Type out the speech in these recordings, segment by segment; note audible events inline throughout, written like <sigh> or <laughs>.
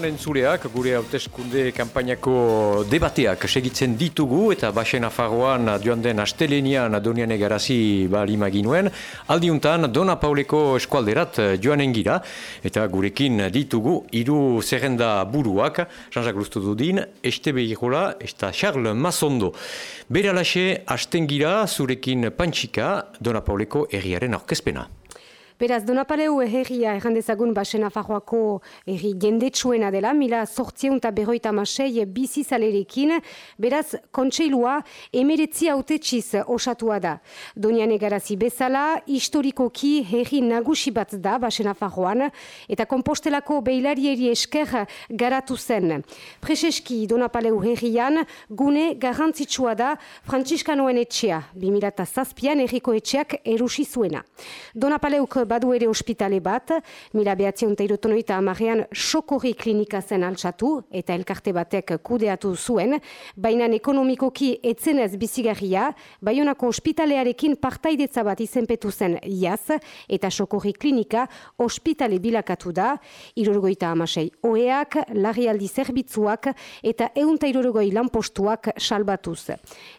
Arratxalde honen zureak, gure hauteskunde kampainako debateak segitzen ditugu eta basen afarroan joan den astelenian donian egarazi balima ginuen. Aldiuntan Dona Pauleko eskualderat joan engira eta gurekin ditugu hiru zerrenda buruak, Jean-Jacques Lustodudin, Estebe Irola eta Charles Mazondo. Bera laxe, astengira zurekin pantxika Dona Pauleko erriaren aurkezpena. Beraz, Donapaleu herria errandezagun basen afarroako herri jendetsuena dela, mila sortzieun eta berroita masei bizizalerekin, beraz, kontseilua emeretzi haute txiz osatua da. Donian egarazi bezala, historikoki herri nagusi bat da basen afarroan, eta kompostelako beilarieri esker garatu zen. Prezeski, Donapaleu herrian, gune garrantzitsua da Frantziskanoen etxea, 2008an herriko etxeak erusi zuena. Donapaleuk badu ere ospitale bat, mila behatzion teirotonoita amarean sokorri klinika zen altsatu eta elkarte batek kudeatu zuen, baina ekonomikoki etzenez bizigarria, baionako ospitalearekin partaidetza bat izenpetu zen iaz, eta sokorri klinika ospitale bilakatu da, irorgoita amasei oeak, larrialdi zerbitzuak eta eunta irorgoi lanpostuak salbatuz.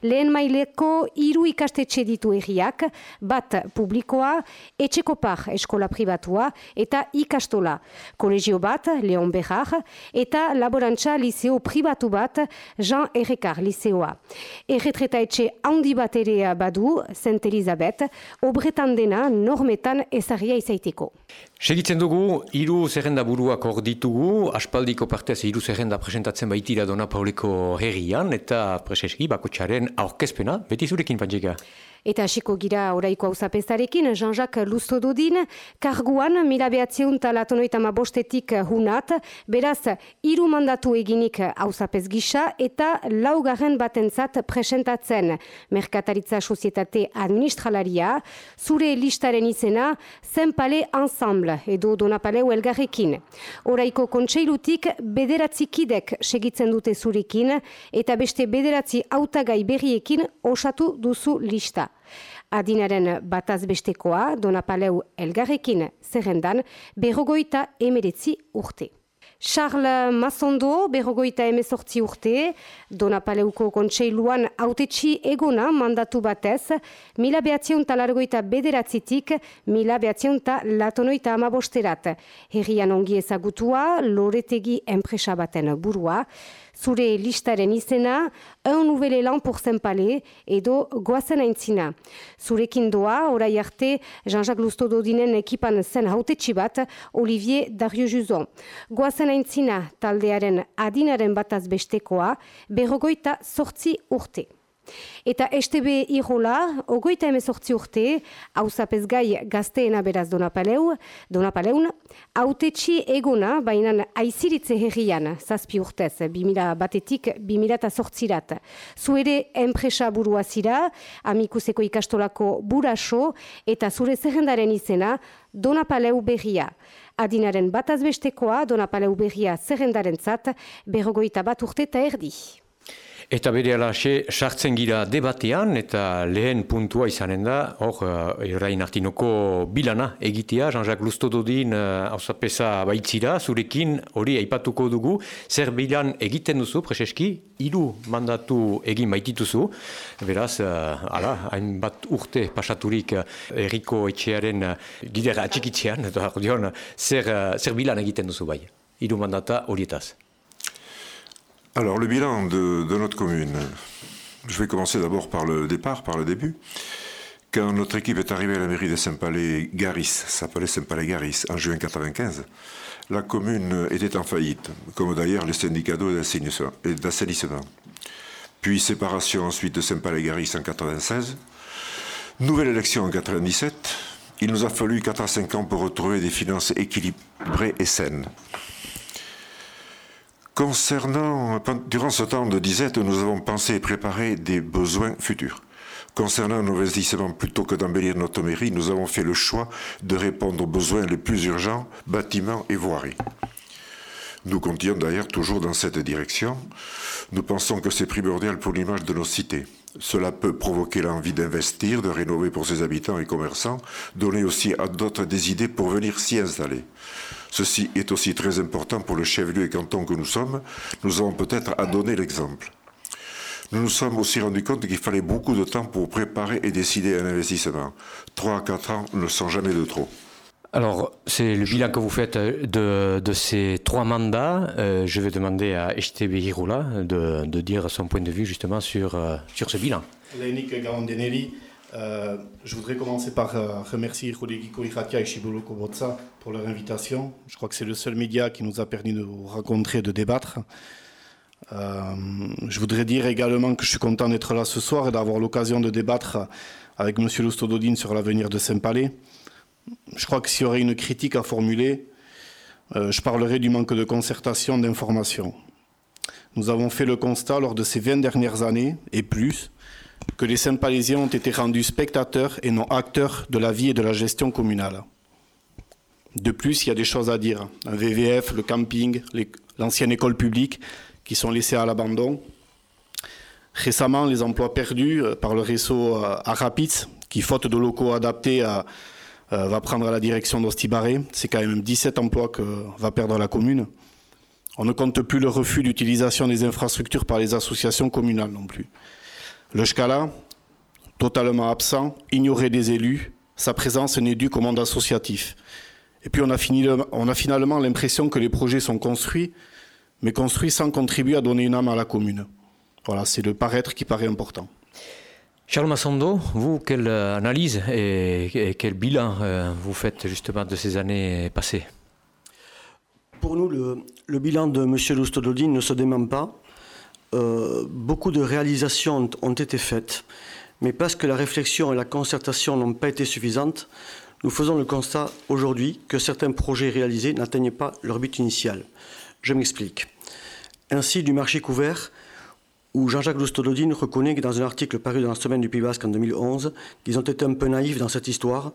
Lehen maileko hiru ikastetxe ditu erriak, bat publikoa, etxeko par eskola pribatua eta ikastola. Kolegio bat, Leon Berrar, eta laborantza liceo pribatu bat, Jean Errekar liceoa. Erretreta etxe handi bat ere badu, Saint Elizabeth, obretan dena normetan ezagia izaiteko. Segitzen dugu, hiru zerrenda buruak hor ditugu, aspaldiko partez hiru zerrenda presentatzen baitira Dona Pauleko herrian, eta preseski bakotxaren aurkezpena, beti zurekin pantzika. Eta hasiko gira oraiko hauzapezarekin, Jean-Jacques Lustododin, karguan mila behatzeun talatonoita bostetik hunat, beraz, hiru mandatu eginik hauzapez gisa eta laugarren batentzat presentatzen Merkataritza Sozietate Administralaria, zure listaren izena, Zenpale Ensemble, edo Donapaleu elgarrekin. Oraiko kontseilutik bederatzi kidek segitzen dute zurekin, eta beste bederatzi autagai berriekin osatu duzu lista. Adinaren bataz bestekoa, Donapaleu elgarrekin zerrendan, berrogoita emeretzi urte. Charles Mazondo, berrogoita emezortzi urte, Donapaleuko kontseiluan autetxi egona mandatu batez, mila behatzion talargoita bederatzitik, mila behatzion latonoita amabosterat. Herrian ongi ezagutua, loretegi enpresa baten burua, zure listaren izena, un nouvelle lan pour Zenpale edo goazen aintzina. Zurekin doa, orai arte, Jean-Jacques Lustododinen ekipan zen hautetxi bat, Olivier Dario Juzon. Goazen aintzina taldearen adinaren bataz bestekoa, berrogoita sortzi urte. Eta STB irola, ogoita emezortzi urte, hau gai gazteena beraz donapaleu, donapaleun, autetxi egona, baina aiziritze herrian, zazpi urtez, bimila batetik, bimila eta sortzirat. Zuere enpresa burua zira, amikuseko ikastolako buraso, eta zure zerrendaren izena, donapaleu berria. Adinaren batazbestekoa, donapaleu berria zerrendaren zat, berrogoita bat urte eta erdi. Eta bere alaxe, sartzen gira debatean eta lehen puntua izanen da, hor, errain artinoko bilana egitea, Jean-Jacques Lustododin hausapesa uh, baitzira, zurekin hori aipatuko dugu, zer bilan egiten duzu, preseski, hiru mandatu egin baitituzu, beraz, uh, ala, hainbat urte pasaturik uh, erriko etxearen uh, gidera atxikitzean, eta zer, uh, zer bilan egiten duzu bai, hiru mandata horietaz. Alors, le bilan de, notre commune. Je vais commencer d'abord par le départ, par le début. Quand notre équipe est arrivée à la mairie de Saint-Palais-Garis, s'appelait Saint-Palais-Garis, en juin 1995, la commune était en faillite, comme d'ailleurs les syndicats d'eau et d'assainissement. Puis séparation ensuite de Saint-Palais-Garis en 1996. Nouvelle élection en 1997. Il nous a fallu 4 à 5 ans pour retrouver des finances équilibrées et saines. Concernant, durant ce temps de disette, nous avons pensé et préparé des besoins futurs. Concernant nos investissements, plutôt que d'embellir notre mairie, nous avons fait le choix de répondre aux besoins les plus urgents, bâtiments et voiries. Nous continuons d'ailleurs toujours dans cette direction. Nous pensons que c'est primordial pour l'image de nos cités. Cela peut provoquer l'envie d'investir, de rénover pour ses habitants et commerçants, donner aussi à d'autres des idées pour venir s'y installer. Ceci est aussi très important pour le chef-lieu et canton que nous sommes. Nous avons peut-être à donner l'exemple. Nous nous sommes aussi rendus compte qu'il fallait beaucoup de temps pour préparer et décider un investissement. Trois à quatre ans ne sont jamais de trop. Alors, c'est le bilan que vous faites de, de ces trois mandats. Euh, je vais demander à Estebe Hiroula de, dire son point de vue justement sur, euh, sur ce bilan. Garondenelli, euh, je voudrais commencer par euh, remercier Rodrigo Iratia et Shibolo Kobotsa pour leur invitation. Je crois que c'est le seul média qui nous a permis de nous rencontrer, de débattre. Euh, je voudrais dire également que je suis content d'être là ce soir et d'avoir l'occasion de débattre avec M. Lustododine sur l'avenir de Saint-Palais. Je crois que s'il y aurait une critique à formuler, euh, je parlerai du manque de concertation, d'information. Nous avons fait le constat lors de ces 20 dernières années, et plus, que les Saint-Palaisiens ont été rendus spectateurs et non acteurs de la vie et de la gestion communale. De plus, il y a des choses à dire. Un VVF, le camping, l'ancienne école publique qui sont laissés à l'abandon. Récemment, les emplois perdus euh, par le réseau euh, Arapids, qui, faute de locaux adaptés, euh, va prendre la direction d'Ostibaré. C'est quand même 17 emplois que va perdre la commune. On ne compte plus le refus d'utilisation des infrastructures par les associations communales non plus. Le Scala, totalement absent, ignoré des élus, sa présence n'est due qu'au monde associatif. Et puis on a, on a finalement l'impression que les projets sont construits, mais construits sans contribuer à donner une âme à la commune. Voilà, c'est le paraître qui paraît important. Charles Massando, vous, quelle analyse et, quel bilan euh, vous faites justement de ces années passées? Pour nous, le, bilan de M. Lustododine ne se dément pas. Euh, beaucoup de réalisations ont été faites, mais parce que la réflexion et la concertation n'ont pas été suffisantes, nous faisons le constat aujourd'hui que certains projets réalisés n'atteignent pas leur but initial. Je m'explique. Ainsi, du marché couvert, où Jean-Jacques Lustododine reconnaît que dans un article paru dans la semaine du Pays Basque en 2011 qu'ils ont été un peu naïfs dans cette histoire,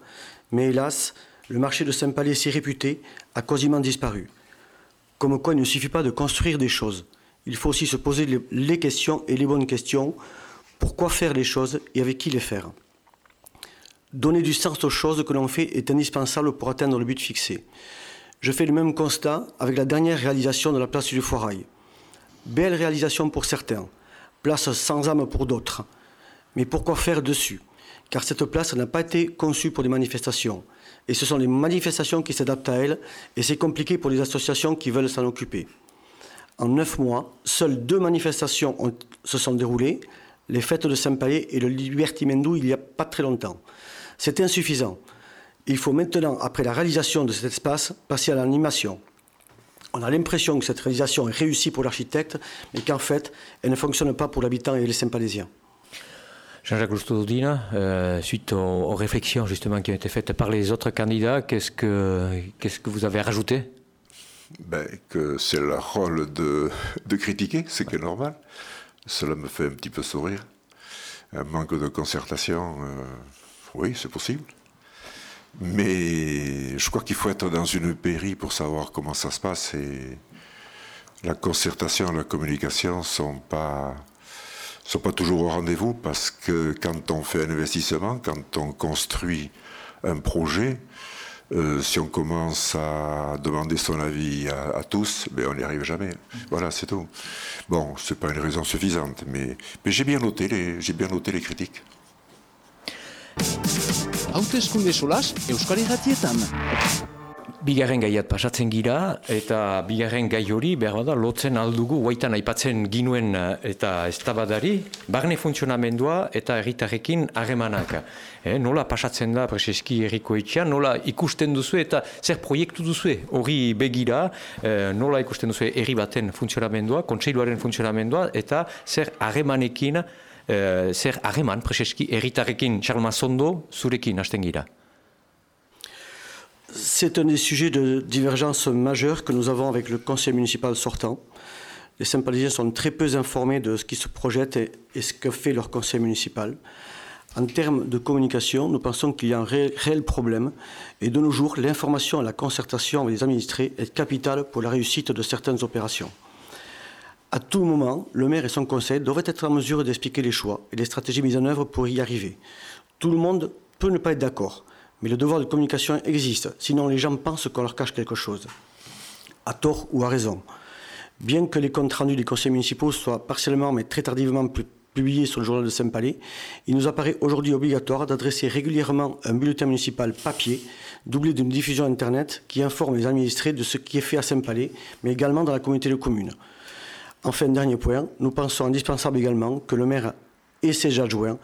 mais hélas, le marché de Saint-Palais si réputé a quasiment disparu. Comme quoi il ne suffit pas de construire des choses, il faut aussi se poser les questions et les bonnes questions. Pourquoi faire les choses et avec qui les faire? Donner du sens aux choses que l'on fait est indispensable pour atteindre le but fixé. Je fais le même constat avec la dernière réalisation de la place du Foirail. Belle réalisation pour certains, place sans âme pour d'autres. Mais pourquoi faire dessus? Car cette place n'a pas été conçue pour des manifestations. Et ce sont les manifestations qui s'adaptent à elle, et c'est compliqué pour les associations qui veulent s'en occuper. En neuf mois, seules deux manifestations se sont déroulées, les fêtes de Saint-Palais et le Libertimendou il n'y a pas très longtemps. C'est insuffisant. Il faut maintenant, après la réalisation de cet espace, passer à l'animation. On a l'impression que cette réalisation est réussie pour l'architecte, mais qu'en fait, elle ne fonctionne pas pour l'habitant et les Saint-Palaisiens. Jean-Jacques Lustodina, euh, suite aux, réflexions justement qui ont été faites par les autres candidats, qu'est-ce que, qu'est-ce que vous avez rajouté? Ben, Que c'est leur rôle de, de critiquer, c'est que normal. Cela me fait un petit peu sourire. Un manque de concertation, euh, oui, c'est possible. Mais je crois qu'il faut être dans une pairie pour savoir comment ça se passe et la concertation la communication sont pas sont pas toujours au rendez-vous parce que quand on fait un investissement, quand on construit un projet, euh, si on commence à demander son avis à, tous, ben on n'y arrive jamais. Voilà, c'est tout. Bon, c'est pas une raison suffisante, mais, mais j'ai bien j'ai bien noté les critiques. Hauteskunde solas Euskari Gatietan. Bigarren gaiat pasatzen gira, eta bigarren gai hori, behar bada, lotzen aldugu, guaitan aipatzen ginuen eh, eta estabadari, barne funtzionamendua eta erritarrekin harremanak. Eh, nola pasatzen da preseski erriko etxean, nola ikusten duzu eta zer proiektu duzu hori begira, eh, nola ikusten duzu herri baten funtzionamendua, kontseiluaren funtzionamendua, eta zer harremanekin, gira. C'est un des sujets de divergence majeure que nous avons avec le conseil municipal sortant. Les Saint-Palisiens sont très peu informés de ce qui se projette et, ce que fait leur conseil municipal. En termes de communication, nous pensons qu'il y a un réel, réel, problème et de nos jours, l'information et la concertation avec les administrés est capitale pour la réussite de certaines opérations. À tout moment, le maire et son conseil doivent être en mesure d'expliquer les choix et les stratégies mises en œuvre pour y arriver. Tout le monde peut ne pas être d'accord, mais le devoir de communication existe, sinon les gens pensent qu'on leur cache quelque chose, à tort ou à raison. Bien que les comptes rendus des conseils municipaux soient partiellement mais très tardivement publiés sur le journal de Saint-Palais, il nous apparaît aujourd'hui obligatoire d'adresser régulièrement un bulletin municipal papier, doublé d'une diffusion Internet qui informe les administrés de ce qui est fait à Saint-Palais, mais également dans la communauté de communes. Enfin, dernier point, nous pensons indispensable également que le maire et ses adjoints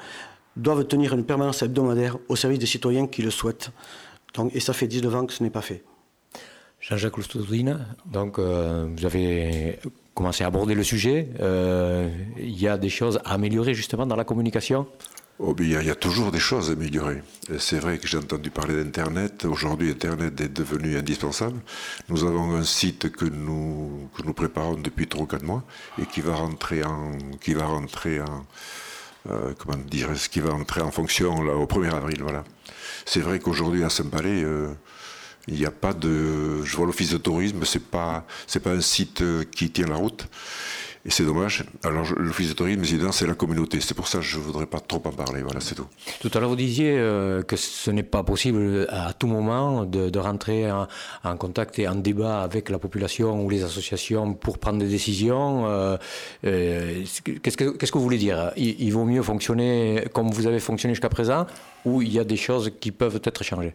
doivent tenir une permanence hebdomadaire au service des citoyens qui le souhaitent. Donc, et ça fait 19 ans que ce n'est pas fait. Jean-Jacques Loustoudine, donc euh, vous avez commencé à aborder le sujet. Euh, il y a des choses à améliorer justement dans la communication? Oh, il, y a, toujours des choses à améliorer. C'est vrai que j'ai entendu parler d'Internet. Aujourd'hui, Internet est devenu indispensable. Nous avons un site que nous, préparons depuis 3 ou 4 mois et qui va rentrer en, ce fonction au 1er avril. Voilà. C'est vrai qu'aujourd'hui à Saint-Palais, euh, il n'y a pas de. Je vois l'office de tourisme, pas c'est pas un site euh, qui tient la route. Et c'est dommage. Alors, l'Office de tourisme, c'est la communauté. C'est pour ça que je ne voudrais pas trop en parler. Voilà, c'est tout. Tout à l'heure, vous disiez euh, que ce n'est pas possible à tout moment de, rentrer en, contact et en débat avec la population ou les associations pour prendre des décisions. Euh, euh, Qu'est-ce que, qu'est-ce que vous voulez dire? Il, il vaut mieux fonctionner comme vous avez fonctionné jusqu'à présent ou il y a des choses qui peuvent être changées?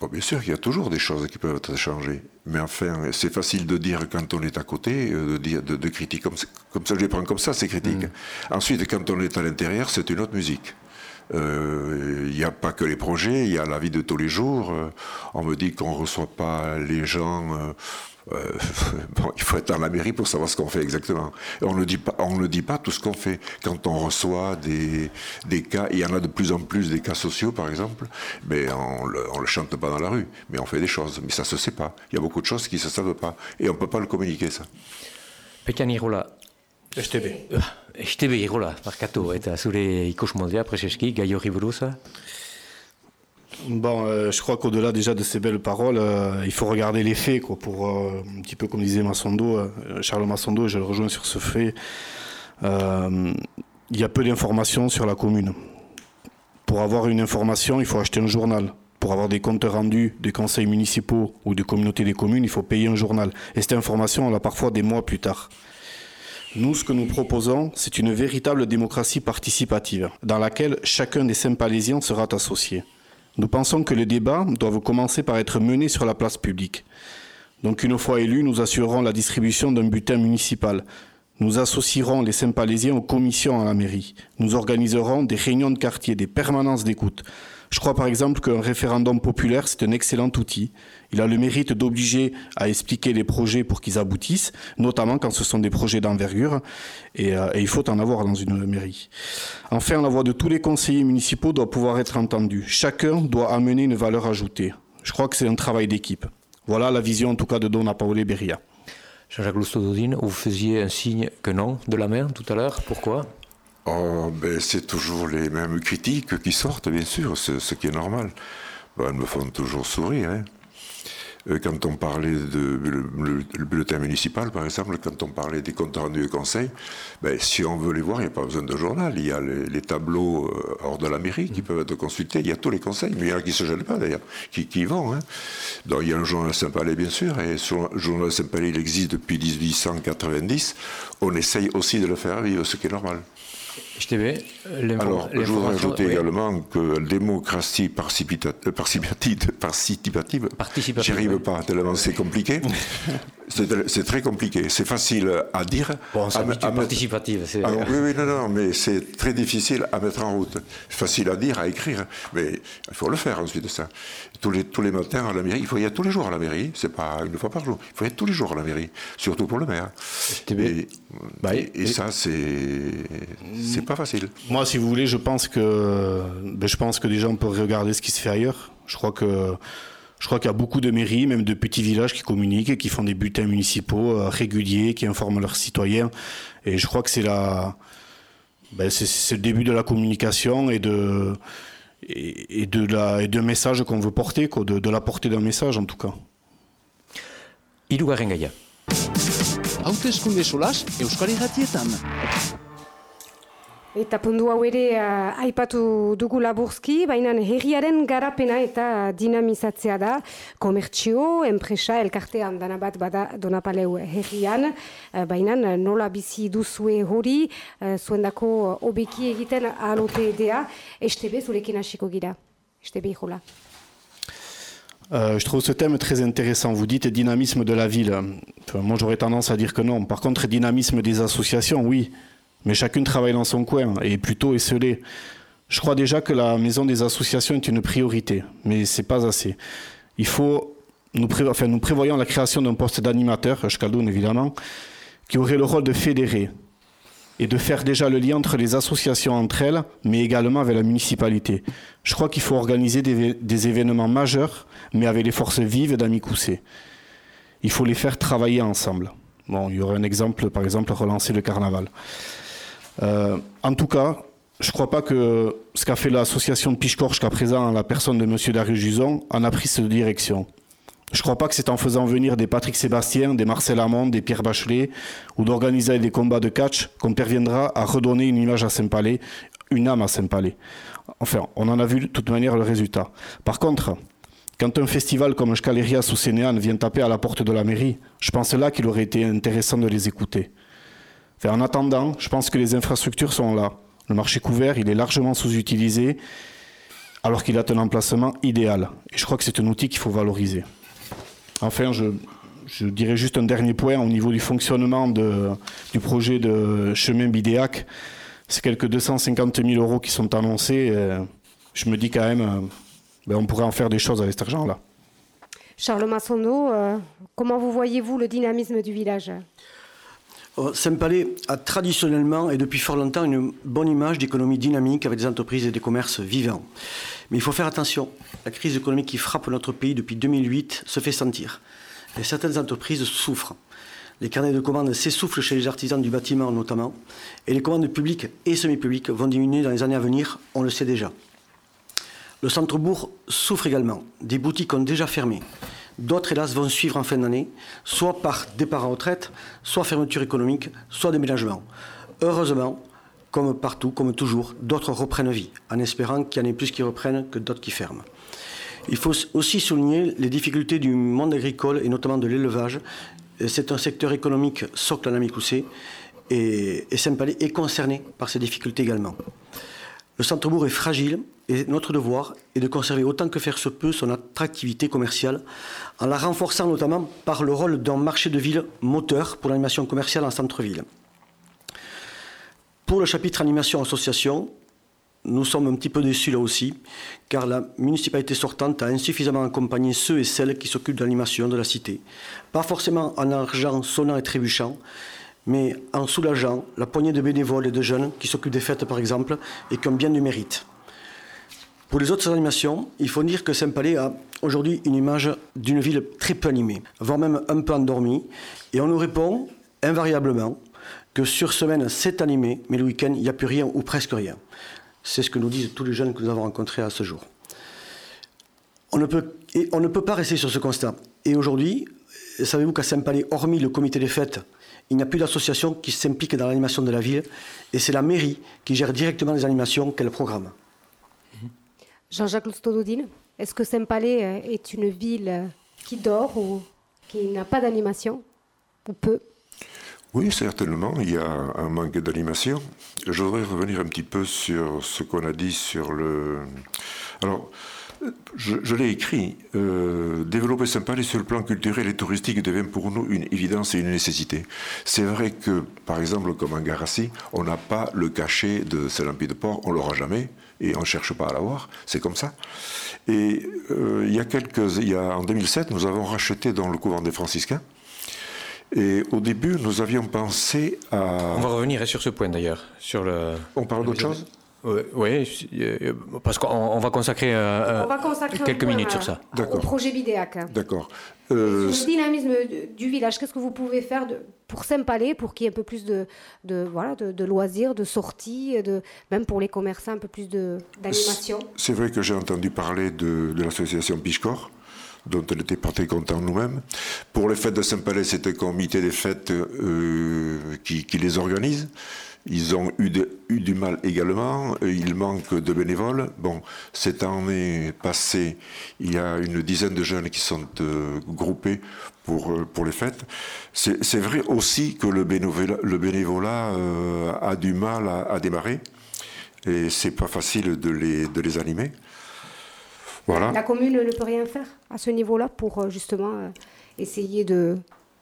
Oh, bien sûr qu'il y a toujours des choses qui peuvent être changées. Mais enfin, c'est facile de dire quand on est à côté, euh, de, dire, de, de critiquer comme, comme, ça, je les prends comme ça, ces critiques. Mmh. Ensuite, quand on est à l'intérieur, c'est une autre musique. Il euh, n'y a pas que les projets, il y a la vie de tous les jours. Euh, on me dit qu'on ne reçoit pas les gens. Euh, <laughs> bon, il faut être dans la mairie pour savoir ce qu'on fait exactement. Et on ne dit pas, on ne dit pas tout ce qu'on fait. Quand on reçoit des, des cas, il y en a de plus en plus des cas sociaux, par exemple, mais on le, on le chante pas dans la rue, mais on fait des choses. Mais ça se sait pas. Il y a beaucoup de choses qui se savent pas, et on peut pas le communiquer ça. Pekanirola, STB. STB irola, markatu, eta zure ikusmoldea, prezeski, gai buruz Bon, euh, je crois qu'au-delà déjà de ces belles paroles, euh, il faut regarder les faits, pour euh, un petit peu comme disait Massondo, Charles Massondo, je le rejoins sur ce fait. Il y a peu d'informations sur la commune. Pour avoir une information, il faut acheter un journal. Pour avoir des comptes rendus des conseils municipaux ou des communautés des communes, il faut payer un journal. Et cette information, on l'a parfois des mois plus tard. Nous, ce que nous proposons, c'est une véritable démocratie participative, dans laquelle chacun des Saint-Palésiens sera associé. Nous pensons que les débats doivent commencer par être menés sur la place publique. Donc une fois élus, nous assurerons la distribution d'un butin municipal. Nous associerons les Saint-Palésiens aux commissions à la mairie. Nous organiserons des réunions de quartier, des permanences d'écoute. Je crois par exemple qu'un référendum populaire, c'est un excellent outil. Il a le mérite d'obliger à expliquer les projets pour qu'ils aboutissent, notamment quand ce sont des projets d'envergure, et, euh, il faut en avoir dans une mairie. Enfin, la voix de tous les conseillers municipaux doit pouvoir être entendue. Chacun doit amener une valeur ajoutée. Je crois que c'est un travail d'équipe. Voilà la vision en tout cas de Dona Paole Beria. Jean-Jacques Loustododine, vous faisiez un signe que non de la main tout à l'heure. Pourquoi? Oh, ben, c'est toujours les mêmes critiques qui sortent, bien sûr, ce, qui est normal. Ben, elles me font toujours sourire. Hein. Quand on parlait de le, le, le, bulletin municipal, par exemple, quand on parlait des comptes rendus du conseil, ben, si on veut les voir, il n'y a pas besoin de journal. Il y a les, tableaux euh, hors de la mairie qui peuvent être consultés. Il y a tous les conseils, mais il y en a qui ne se gênent pas d'ailleurs, qui, qui vont. Hein. Donc il y a le journal Saint-Palais, bien sûr, et le journal Saint-Palais, il existe depuis 1890. On essaye aussi de le faire vivre, ce qui est normal. Alors, je voudrais ajouter oui. également que la démocratie participative, participative, participative j'y arrive pas, tellement c'est compliqué. <laughs> c'est très compliqué. C'est facile à dire. Bon, à, à participative. Oui, oui, non, non, mais c'est très difficile à mettre en route. Facile à dire, à écrire, mais il faut le faire ensuite de ça. Tous les, tous les matins à la mairie, il faut y aller tous les jours à la mairie, c'est pas une fois par jour. Il faut y aller tous les jours à la mairie, surtout pour le maire. Et, bah, et, et, ça, c'est c'est pas facile. Moi, si vous voulez, je pense que ben, je pense que déjà on peut regarder ce qui se fait ailleurs. Je crois que je crois qu'il y a beaucoup de mairies, même de petits villages qui communiquent, qui font des bulletins municipaux euh, réguliers, qui informent leurs citoyens. Et je crois que c'est la, ben c'est le début de la communication et de et, et de la et d'un message qu'on veut porter, quoi, de, de la portée d'un message en tout cas. Hirugarren gaia. Hautezkunde solas, Euskal Irratietan. Eta pundu hau ere uh, aipatu dugu laburzki, baina herriaren garapena eta dinamizatzea da, komertzio, enpresa, elkartean dana bat bada donapaleu herrian, uh, baina nola bizi duzue hori, uh, zuen dako obeki egiten alote edea, estebe zurekin hasiko gira, estebe jola. Euh, je trouve ce thème très intéressant. Vous dites dynamisme de la ville. Enfin, moi, j'aurais tendance à dire que non. Par contre, dynamisme des associations, oui. Mais chacune travaille dans son coin et plutôt esselé. Je crois déjà que la maison des associations est une priorité, mais c'est pas assez. Il faut, nous, enfin, nous prévoyons la création d'un poste d'animateur, Schkaldoun évidemment, qui aurait le rôle de fédérer et de faire déjà le lien entre les associations entre elles, mais également avec la municipalité. Je crois qu'il faut organiser des, des, événements majeurs, mais avec les forces vives d'Amicoussé. Il faut les faire travailler ensemble. Bon, il y aurait un exemple, par exemple, relancer le carnaval. Euh, en tout cas, je ne crois pas que ce qu'a fait l'association de Pichecor jusqu'à présent, la personne de M. Darius Juson, en a pris cette direction. Je ne crois pas que c'est en faisant venir des Patrick Sébastien, des Marcel Amand, des Pierre Bachelet, ou d'organiser des combats de catch qu'on parviendra à redonner une image à Saint-Palais, une âme à Saint-Palais. Enfin, on en a vu de toute manière le résultat. Par contre, quand un festival comme Scalerias ou Sénéane vient taper à la porte de la mairie, je pense là qu'il aurait été intéressant de les écouter. En attendant, je pense que les infrastructures sont là. Le marché couvert, il est largement sous-utilisé, alors qu'il a un emplacement idéal. Et je crois que c'est un outil qu'il faut valoriser. Enfin, je, dirais juste un dernier point au niveau du fonctionnement du projet de chemin Bidéac. C'est quelques 250 000 euros qui sont annoncés. je me dis quand même, ben on pourrait en faire des choses avec cet argent-là. Charles Massono, euh, comment vous voyez-vous le dynamisme du village? Saint-Palais a traditionnellement et depuis fort longtemps une bonne image d'économie dynamique avec des entreprises et des commerces vivants. Mais il faut faire attention. La crise économique qui frappe notre pays depuis 2008 se fait sentir. Et certaines entreprises souffrent. Les carnets de commandes s'essoufflent chez les artisans du bâtiment notamment. Et les commandes publiques et semi-publiques vont diminuer dans les années à venir, on le sait déjà. Le centre-bourg souffre également. Des boutiques ont déjà fermé. D'autres, hélas, vont suivre en fin d'année, soit par départ en retraite, soit fermeture économique, soit déménagement. Heureusement, comme partout, comme toujours, d'autres reprennent vie, en espérant qu'il y en ait plus qui reprennent que d'autres qui ferment. Il faut aussi souligner les difficultés du monde agricole et notamment de l'élevage. C'est un secteur économique socle en Amicoussé et, et Saint-Palais est concerné par ces difficultés également. Le centre-bourg est fragile et notre devoir est de conserver autant que faire se peut son attractivité commerciale en la renforçant notamment par le rôle d'un marché de ville moteur pour l'animation commerciale en centre-ville. Pour le chapitre animation association, nous sommes un petit peu déçus là aussi, car la municipalité sortante a insuffisamment accompagné ceux et celles qui s'occupent de l'animation de la cité. Pas forcément en argent sonnant et trébuchant, mais en soulageant la poignée de bénévoles et de jeunes qui s'occupent des fêtes par exemple et qui ont bien du mérite. Pour les autres animations, il faut dire que Saint-Palais a aujourd'hui une image d'une ville très peu animée, voire même un peu endormie, et on nous répond invariablement que sur semaine c'est animé, mais le week-end il n'y a plus rien ou presque rien. C'est ce que nous disent tous les jeunes que nous avons rencontrés à ce jour. On ne peut, on ne peut pas rester sur ce constat. Et aujourd'hui, savez-vous qu'à Saint-Palais, hormis le comité des fêtes, il n'y a plus d'association qui s'implique dans l'animation de la ville, et c'est la mairie qui gère directement les animations qu'elle programme. Jean-Jacques Lustododine, est-ce que Saint-Palais est une ville qui dort ou qui n'a pas d'animation Ou peu? Oui, certainement, il y a un manque d'animation. Je voudrais revenir un petit peu sur ce qu'on a dit sur le... Alors, je, je l'ai écrit, euh, développer Saint-Palais sur le plan culturel et touristique devient pour nous une évidence et une nécessité. C'est vrai que, par exemple, comme en Garassi, on n'a pas le cachet de Saint-Lampie-de-Port, on l'aura jamais, et on ne cherche pas à l'avoir, c'est comme ça. Et euh, il y a quelques, il y a, en 2007, nous avons racheté dans le couvent des franciscains, et au début, nous avions pensé à... On va revenir sur ce point d'ailleurs, sur le... On parle d'autre chose? Oui, oui, parce qu'on va consacrer, euh, On va consacrer quelques minutes sur ça. au D'accord. projet Bidéac. D'accord. Sur Euh, le dynamisme du village, qu'est-ce que vous pouvez faire de, pour Saint-Palais, pour qu'il y ait un peu plus de, de, voilà, de, de loisirs, de sorties, de, même pour les commerçants, un peu plus de- d'animation? C'est vrai que j'ai entendu parler de, de l'association Pichecor. Dont on n'était pas très content nous-mêmes. Pour les fêtes de Saint-Palais, c'est un comité des fêtes euh, qui, les organise. Ils ont eu, du mal également. Il manque de bénévoles. Bon, cette année passée, il y a une dizaine de jeunes qui sont euh, groupés pour, euh, pour les fêtes. C'est vrai aussi que le bénévolat, a du mal à, à démarrer et c'est pas facile de les, de les animer. Voilà. La commune ne peut rien faire à ce niveau-là pour euh, justement euh, essayer de,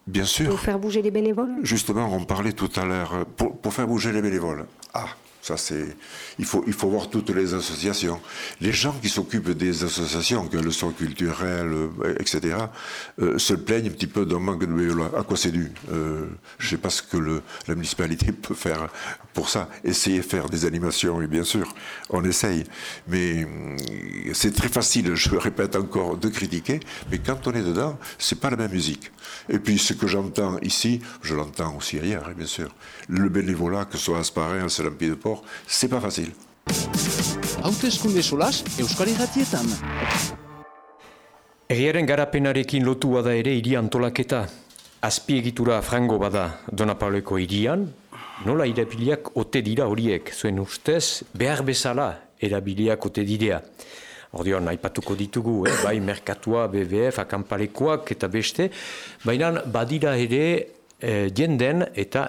Bien sûr. de faire bouger les bénévoles? Justement, on parlait tout à l'heure, euh, pour, pour faire bouger les bénévoles. Ah, ça, c'est, il, faut, il faut voir toutes les associations. Les gens qui s'occupent des associations, qu'elles soient culturelles, euh, etc., euh, se plaignent un petit peu d'un manque de bénévolat. À quoi c'est dû? Euh, Je ne sais pas ce que le, la municipalité <laughs> peut faire pour ça. Essayer de faire des animations, oui, bien sûr, on essaye. Mais c'est très facile, je le répète encore, de critiquer, mais quand on est dedans, c'est pas la même musique. Et puis, ce que j'entends ici, je l'entends aussi ailleurs, hein, bien sûr. Le bénévolat, que ce soit à Sparin, à Salampi de Port, c'est pas facile. Hautezkunde solas, Euskal Irratietan. Egiaren garapenarekin lotua da ere hiri antolaketa. Azpiegitura frango bada Donapaleko hirian, nola irabiliak ote dira horiek, zuen ustez behar bezala erabiliak ote direa. Ordeon, aipatuko ditugu, eh? bai merkatua, BBF, akampalekoak eta beste, baina badira ere eh, jenden eta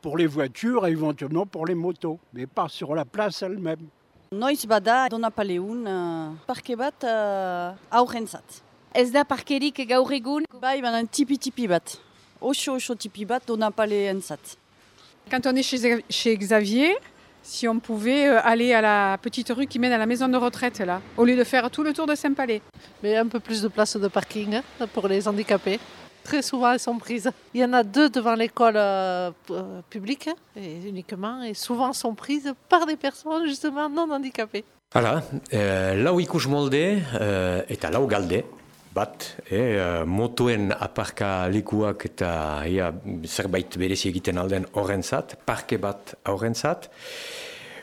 pour les voitures et éventuellement pour les motos, mais pas sur la place elle-même. Noiz bada Donapaleun uh, parke bat uh, aurrentzat. Ez da parkerik gaur egun? Bai, baina tipi-tipi bat. Oso oso tipi bat Donapaleentzat. Quand on est chez, chez Xavier, si on pouvait euh, aller à la petite rue qui mène à la maison de retraite, là, au lieu de faire tout le tour de Saint-Palais. Mais un peu plus de place de parking hein, pour les handicapés. Très souvent, elles sont prises. Il y en a deux devant l'école euh, euh, publique, et uniquement, et souvent sont prises par des personnes justement non handicapées. Hala, eh, lau ikus molde eh, eta lau galde, bat, eh, motoen aparka lekuak eta ia, zerbait berezi egiten alden horrentzat, parke bat horrentzat,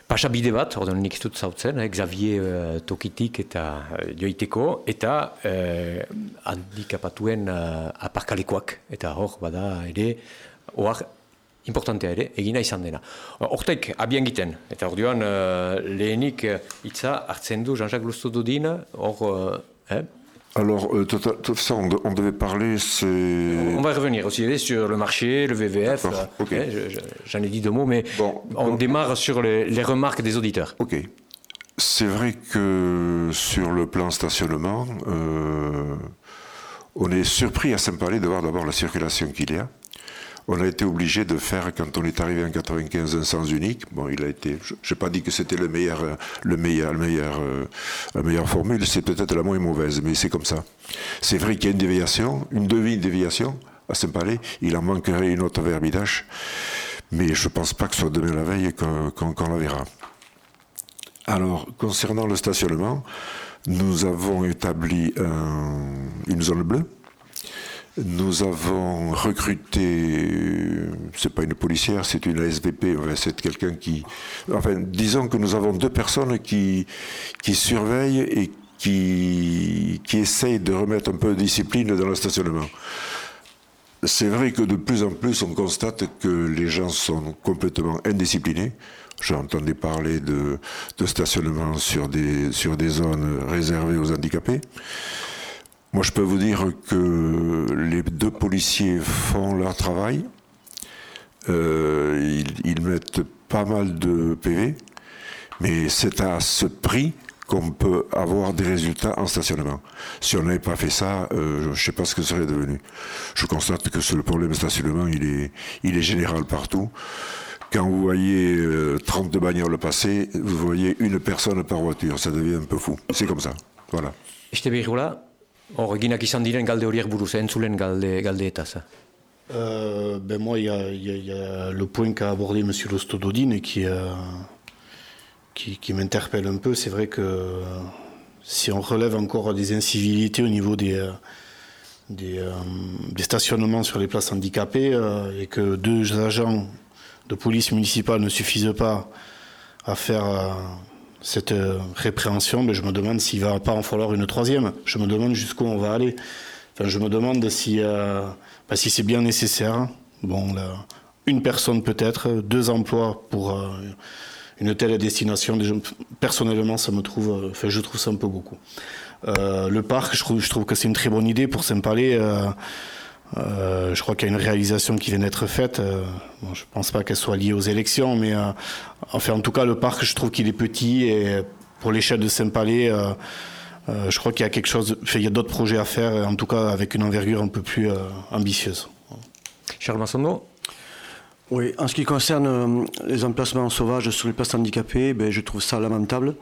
pasabide bat, orduan nik ez dut zautzen, eh, Xavier eh, tokitik eta eh, joiteko, eta eh, handikapatuen eh, aparkalekuak, eta hor bada ere, ohar importantea ere, egina izan dena. Hortek, abian giten, eta orduan eh, lehenik eh, hitza hartzen du Jean-Jacques Lustododin, hor, eh, Alors, euh, toute façon, on, de- on devait parler, c'est... On va revenir aussi sur le marché, le VVF. Je- J'en ai dit deux mots, mais Bon, on donc- démarre sur les, les remarques des auditeurs. Ok. C'est vrai que sur le plan stationnement, euh, on est surpris à Saint-Palais de voir d'abord la circulation qu'il y a. On a été obligé de faire, quand on est arrivé en 95, un sens unique. Bon, il a été. Je n'ai pas dit que c'était euh, la meilleure formule. C'est peut-être la moins mauvaise, mais c'est comme ça. C'est vrai qu'il y a une déviation, une demi-déviation à Saint-Palais. Il en manquerait une autre vers Bidache. Mais je ne pense pas que ce soit demain la veille qu'on la verra. Alors, concernant le stationnement, nous avons établi un- une zone bleue. Nous avons recruté, euh, c'est pas une policière, c'est une ASVP, c'est quelqu'un qui, enfin, disons que nous avons deux personnes qui, qui surveillent et qui, qui essayent de remettre un peu de discipline dans le stationnement. C'est vrai que de plus en plus, on constate que les gens sont complètement indisciplinés. J'entendais parler de, de stationnement sur des, sur des zones réservées aux handicapés. Moi, je peux vous dire que les deux policiers font leur travail. Euh, ils, mettent pas mal de PV, mais c'est à ce prix qu'on peut avoir des résultats en stationnement. Si on n'avait pas fait ça, euh, je ne sais pas ce que serait devenu. Je constate que le problème de stationnement, il est, il est général partout. Quand vous voyez euh, 30 bagnoles passer, vous voyez une personne par voiture. Ça devient un peu fou. C'est comme ça. Voilà. Este behirula, Hor, eginak izan diren galde horiek buruz, entzulen galde, galdeetaz. Euh, ben moi, il y a, le point qu'a abordé M. Lostododine qui, euh, qui, m'interpelle un peu. C'est vrai que si on relève encore des incivilités au niveau des, des, euh, stationnements sur les places handicapées euh, et que deux agents de police municipale ne suffisent pas à faire euh, cette répréhension, mais je me demande s'il va pas en falloir une troisième. Je me demande jusqu'où on va aller. Enfin, je me demande si, euh, bah, si c'est bien nécessaire. Bon, là, une personne peut-être, deux emplois pour euh, une telle destination. Personnellement, ça me trouve, enfin, je trouve ça un peu beaucoup. Euh, le parc, je trouve, je trouve que c'est une très bonne idée pour Saint-Palais. Euh, je crois qu'il y a une réalisation qui vient d'être faite. Euh, bon, je ne pense pas qu'elle soit liée aux élections, mais euh, enfin, en tout cas, le parc, je trouve qu'il est petit et pour l'échelle de Saint-Palais, je crois qu'il y a quelque chose, enfin, il y a d'autres projets à faire, en tout cas avec une envergure un peu plus ambitieuse. Charles Massonneau? Oui, en ce qui concerne les emplacements sauvages sur les places handicapées, ben, je trouve ça lamentable.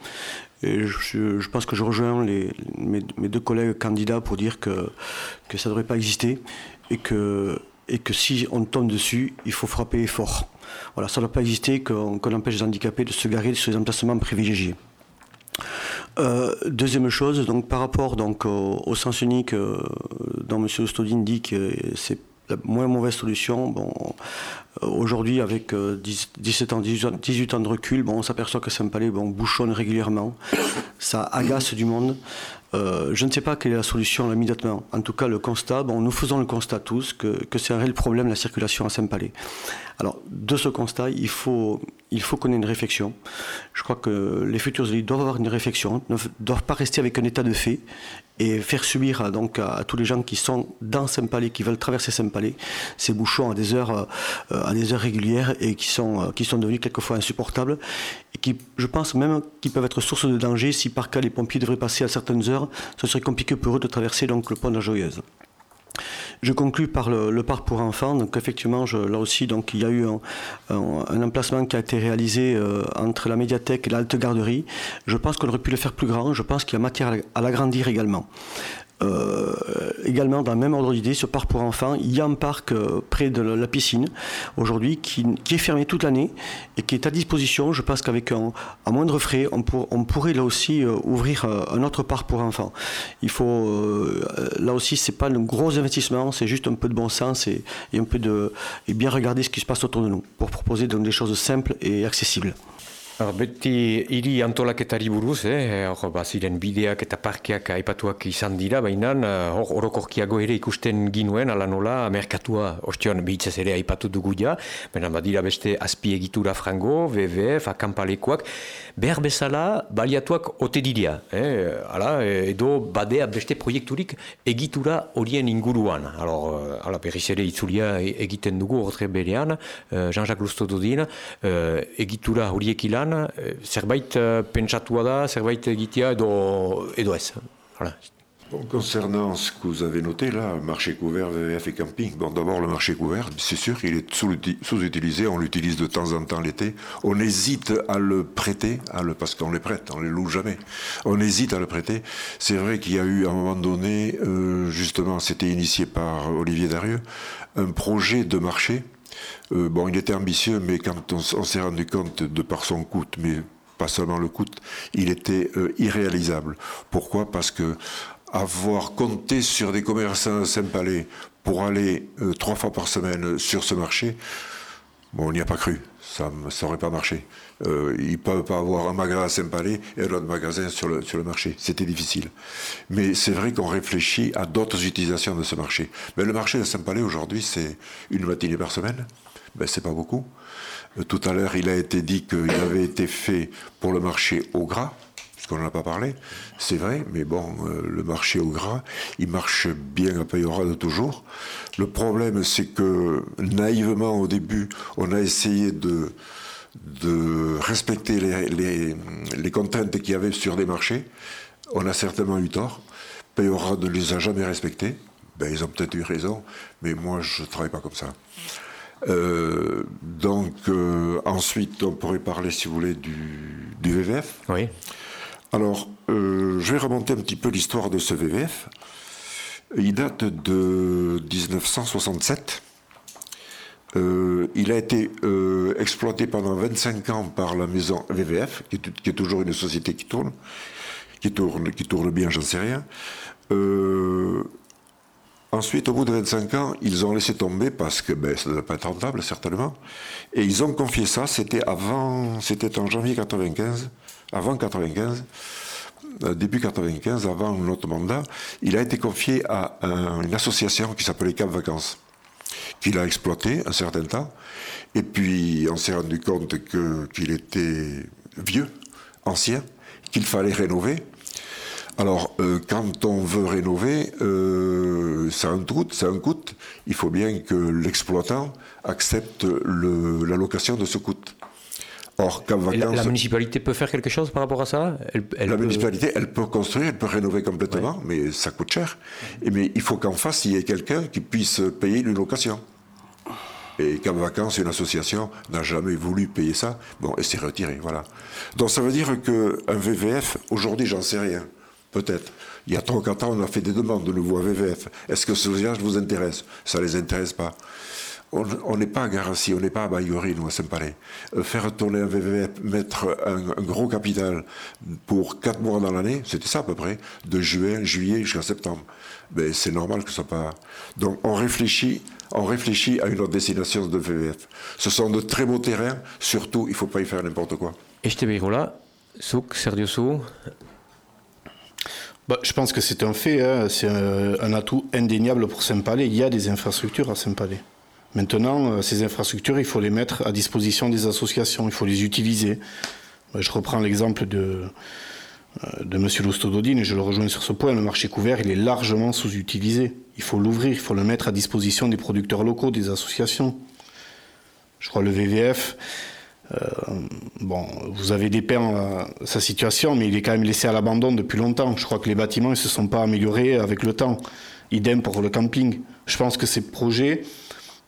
Et je, je, pense que je rejoins les, mes, mes, deux collègues candidats pour dire que, que ça ne devrait pas exister et que, et que si on tombe dessus, il faut frapper fort. Voilà, ça ne doit pas exister qu'on qu empêche les handicapés de se garer sur les emplacements privilégiés. Euh, deuxième chose, donc par rapport donc au, sens unique euh, dont M. Ostodine dit que c'est la moins mauvaise solution. Bon, euh, aujourd'hui, avec euh, 17 ans, 18 ans, 18 ans de recul, bon, on s'aperçoit que Saint-Palais bon, bouchonne régulièrement. Ça agace du monde. Euh, je ne sais pas quelle est la solution immédiatement. En tout cas, le constat, nous faisons le constat tous que, que c'est un réel problème la circulation à Saint-Palais. Alors, de ce constat, il faut, il faut qu'on ait une réflexion. Je crois que les futurs élus doivent avoir une réflexion, ne doivent pas rester avec un état de fait et faire subir donc à, à tous les gens qui sont dans Saint-Palais, qui veulent traverser Saint-Palais, ces bouchons à des heures, euh, à des heures régulières et qui sont, euh, qui sont devenus quelquefois insupportables et qui, je pense même, qui peuvent être source de danger si par cas les pompiers devraient passer à certaines heures, ce serait compliqué pour eux de traverser donc le pont de la Joyeuse. Je conclus par le, parc pour enfants. Donc effectivement, là aussi, il y a eu un emplacement qui a été réalisé euh, entre la médiathèque et l'Alte Garderie. Je pense qu'on aurait pu le faire plus grand. Je pense qu'il y a matière à l'agrandir également. Euh, également, dans le même ordre d'idée, ce parc pour enfants, il y a un parc euh, près de la piscine aujourd'hui qui, est fermé toute l'année et qui est à disposition. Je pense qu'avec un, moindre frais, on, pour, on, pourrait là aussi euh, ouvrir un autre parc pour enfants. Il faut euh, là aussi, c'est pas un gros investissement, c'est juste un peu de bon sens et, un peu de bien regarder ce qui se passe autour de nous pour proposer donc, des choses simples et accessibles. Beti hiri antolaketari buruz, eh, hor, baziren bideak eta parkeak aipatuak izan dira, baina hor orokorkiago ere ikusten ginuen, ala nola, merkatua ostion bihitzez ere aipatu dugu ja, baina badira beste azpiegitura frango, WWF, akampalekoak, behar bezala baliatuak ote dira, eh, ala, edo badea beste proiekturik egitura horien inguruan. Alors, ala, berriz ere itzulia egiten dugu horre berean, Jean-Jacques Lustododin, egitura horiek ilan, zerbait pentsatua da, zerbait egitea edo, concernant ce que vous avez noté là, marché couvert, VVF camping, bon d'abord le marché couvert, c'est sûr qu'il est sous-utilisé, on l'utilise de temps en temps l'été, on hésite à le prêter, à le, parce qu'on les prête, on les loue jamais, on hésite à le prêter. C'est vrai qu'il y a eu à un moment donné, euh, justement, c'était initié par Olivier Darieux, un projet de marché euh, bon, il était ambitieux, mais quand on, s'est rendu compte de par son coût, mais pas seulement le coût, il était euh, irréalisable. Pourquoi? Parce que avoir compté sur des commerçants Saint-Palais pour aller euh, trois fois par semaine sur ce marché, on n'y a pas cru. Ça n'aurait pas marché. Euh, ils ne peuvent pas avoir un magasin à Saint-Palais et un autre magasin sur le, sur le marché. C'était difficile. Mais c'est vrai qu'on réfléchit à d'autres utilisations de ce marché. Mais le marché de Saint-Palais aujourd'hui, c'est une matinée par semaine. Ben, c'est pas beaucoup. Euh, tout à l'heure, il a été dit qu'il avait été fait pour le marché au gras, puisqu'on n'en a pas parlé. C'est vrai, mais bon, euh, le marché au gras, il marche bien à Payorade toujours. Le problème, c'est que naïvement, au début, on a essayé de, de respecter les, les, les contraintes qu'il y avait sur des marchés. On a certainement eu tort. Payorade ne les a jamais respectés. Ben, ils ont peut-être eu raison, mais moi, je ne travaille pas comme ça. Euh, donc, euh, ensuite, on pourrait parler, si vous voulez, du, du VVF. Oui. Alors, euh, je vais remonter un petit peu l'histoire de ce VVF. Il date de 1967. Euh, il a été euh, exploité pendant 25 ans par la maison VVF, qui est, toujours une société qui tourne, qui tourne, qui tourne bien, j'en sais rien. Euh, ensuite, au bout de 25 ans, ils ont laissé tomber parce que ben, ça ne doit pas être rentable, certainement. Et ils ont confié ça, c'était avant, c'était en janvier 95, avant 95, début 95, avant notre mandat, il a été confié à une association qui s'appelait Cap Vacances qu'il a exploité un certain temps. Et puis on s'est rendu compte qu'il était vieux, ancien, qu'il fallait rénover. Alors, euh, quand on veut rénover, euh, ça a un coût, un. Il faut bien que l'exploitant accepte le, la location de ce coût. Or, la, municipalité peut faire quelque chose par rapport à ça? La municipalité, elle peut construire, elle peut rénover complètement, mais ça coûte cher. Et, mais il faut qu'en face, il y ait quelqu'un qui puisse payer une location. Et Cap Vacances, une association, n'a jamais voulu payer ça. Bon, et c'est retiré, voilà. Donc ça veut dire qu'un VVF, aujourd'hui, j'en sais rien. Peut-être. Il y a 3 4 ans, on a fait des demandes de nouveau à VVF. Est-ce que ce voyage vous intéresse? Ça ne les intéresse pas. On n'est pas à Garassi, on n'est pas à Baïgori, nous, à Saint-Palais. Euh, faire tourner un VVF, mettre un, gros capital pour 4 mois dans l'année, c'était ça à peu près, de juin, juillet jusqu'à septembre. Mais c'est normal que ça pas. Donc on réfléchit, on réfléchit à une autre destination de VVF. Ce sont de très beaux terrains, surtout, il ne faut pas y faire n'importe quoi. Et je te là, Souk, Sergio Sou, bah, je pense que c'est un fait, hein. c'est un, atout indéniable pour Saint-Palais. Il y a des infrastructures à Saint-Palais. Maintenant, euh, ces infrastructures, il faut les mettre à disposition des associations, il faut les utiliser. Je reprends l'exemple de, euh, de M. Lostododine et je le rejoins sur ce point. Le marché couvert, il est largement sous-utilisé. Il faut l'ouvrir, il faut le mettre à disposition des producteurs locaux, des associations. Je crois le VVF, euh, bon, vous avez dépeint sa situation, mais il est quand même laissé à l'abandon depuis longtemps. Je crois que les bâtiments ne se sont pas améliorés avec le temps. Idem pour le camping. Je pense que ces projets,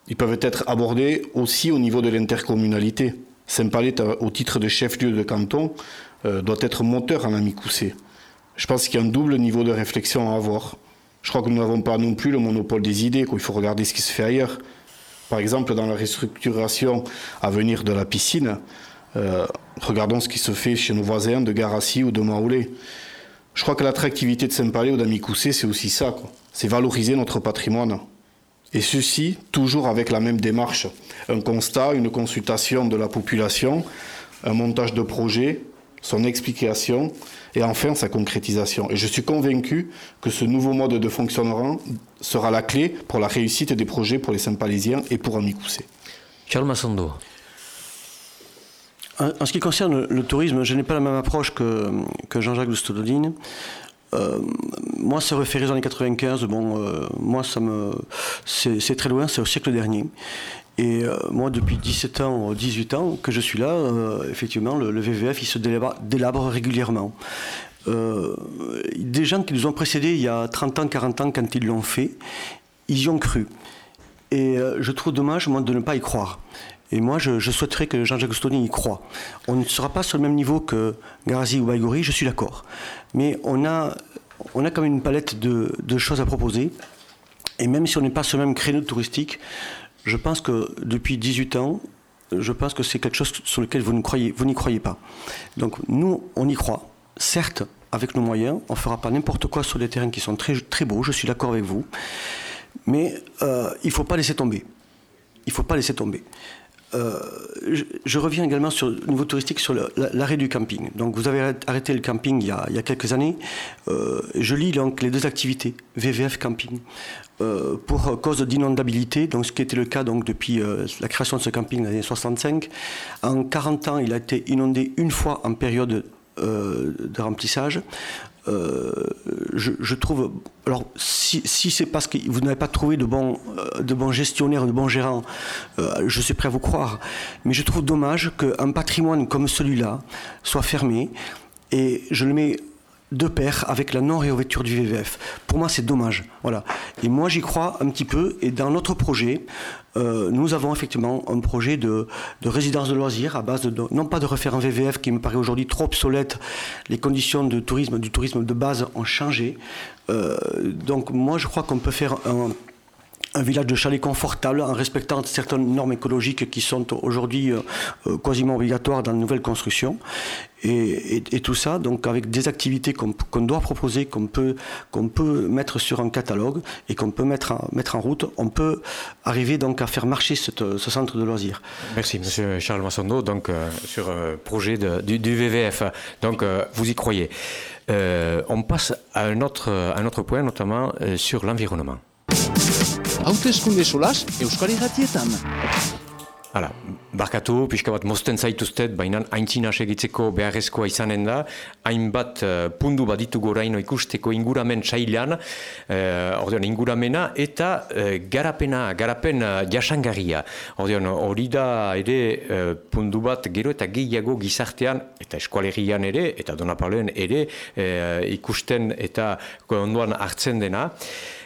ils peuvent être abordés aussi au niveau de l'intercommunalité. Saint-Palais, au titre de chef-lieu de canton, euh, doit être moteur en Amicoussé. Je pense qu'il y a un double niveau de réflexion à avoir. Je crois que nous n'avons pas non plus le monopole des idées, qu'il faut regarder ce qui se fait ailleurs. Par exemple, dans la restructuration à venir de la piscine, euh, regardons ce qui se fait chez nos voisins de Garassi ou de Maoulé. Je crois que l'attractivité de Saint-Palais ou d'Amicoussé, c'est aussi ça. C'est valoriser notre patrimoine. Et ceci, toujours avec la même démarche. Un constat, une consultation de la population, un montage de projet, son explication et enfin sa concrétisation. Et je suis convaincu que ce nouveau mode de fonctionnement sera la clé pour la réussite des projets pour les Saint-Palaisiens et pour Amicoussé. Charles Massando. En, ce qui concerne le tourisme, je n'ai pas la même approche que, que Jean-Jacques de euh, moi, se référer aux années 95, bon, euh, moi, ça me, c'est très loin, c'est au siècle dernier. Et euh, moi, depuis 17 ans, 18 ans que je suis là, effectivement, le, VVF, il se délabre, régulièrement. des gens qui nous ont précédés il y a 30 ans, 40 ans, quand ils l'ont fait, ils y ont cru. Et je trouve dommage, moi, de ne pas y croire. Et moi, je, souhaiterais que Jean-Jacques Stoni y croit. On ne sera pas sur le même niveau que Garazi ou Baigori, je suis d'accord. Mais on a, on a quand même une palette de, choses à proposer. Et même si on n'est pas sur le même créneau touristique, je pense que depuis 18 ans, je pense que c'est quelque chose sur lequel vous n'y croyez pas. Donc nous, on y croit. Certes, avec nos moyens, on ne fera pas n'importe quoi sur des terrains qui sont très, très beaux, je suis d'accord avec vous. Mais euh, il ne faut pas laisser tomber. Il ne faut pas laisser tomber. Euh, je, reviens également sur le niveau touristique, sur l'arrêt du camping. Donc, vous avez arrêté le camping il y a, quelques années. Euh, je lis donc les deux activités, VVF camping, euh, pour cause d'inondabilité, ce qui était le cas donc depuis la création de ce camping dans les années 65. En 40 ans, il a été inondé une fois en période de remplissage. Euh, je, trouve. Alors, si, c'est parce que vous n'avez pas trouvé de bons, euh, de bons gestionnaires, de bons gérants, euh, je suis prêt à vous croire. Mais je trouve dommage qu'un patrimoine comme celui-là soit fermé. Et je le mets de pair avec la non-réouverture du VVF. Pour moi, c'est dommage. Voilà. Et moi, j'y crois un petit peu. Et dans notre projet, euh, nous avons effectivement un projet de, résidence de loisirs à base de, non pas de refaire un VVF qui me paraît aujourd'hui trop obsolète. Les conditions de tourisme, du tourisme de base ont changé. Euh, donc moi, je crois qu'on peut faire un, un village de chalet confortable en respectant certaines normes écologiques qui sont aujourd'hui euh, euh, quasiment obligatoires dans de nouvelles constructions. Et, tout ça, donc avec des activités qu'on doit proposer, qu'on peut, peut mettre sur un catalogue et qu'on peut mettre en, mettre en route, on peut arriver donc à faire marcher ce centre de loisirs. Merci, Monsieur Charles Massondo. Donc euh, sur le projet du, VVF, donc vous y croyez. on passe à un autre, un autre point, notamment sur l'environnement. Hauteskunde solas Euskari Ratietan. Hala, barkatu, pixka bat mozten zaituztet, baina haintzina segitzeko beharrezkoa izanen da, hainbat uh, pundu baditu goraino ikusteko inguramen sailan, uh, ordeon inguramena, eta uh, garapena, garapen uh, jasangarria. Ordeon, hori da ere uh, pundu bat gero eta gehiago gizartean, eta eskualerian ere, eta donapalen ere, uh, ikusten eta ondoan hartzen dena.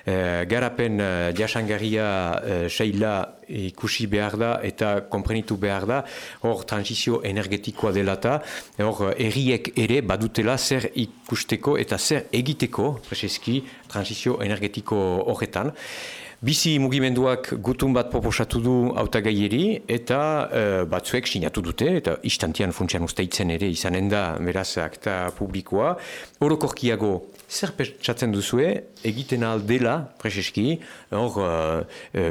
Eh, garapen uh, jasangarria uh, seila ikusi behar da eta komprenitu behar da hor transizio energetikoa dela eta hor erriek ere badutela zer ikusteko eta zer egiteko preseski transizio energetiko horretan. Bizi mugimenduak gutun bat proposatu du autagaieri eta batzuek sinatu dute eta istantian funtsian usteitzen ere izanen da beraz akta publikoa. Orokorkiago zer petxatzen duzue, egiten aldela, preseski, hor, uh,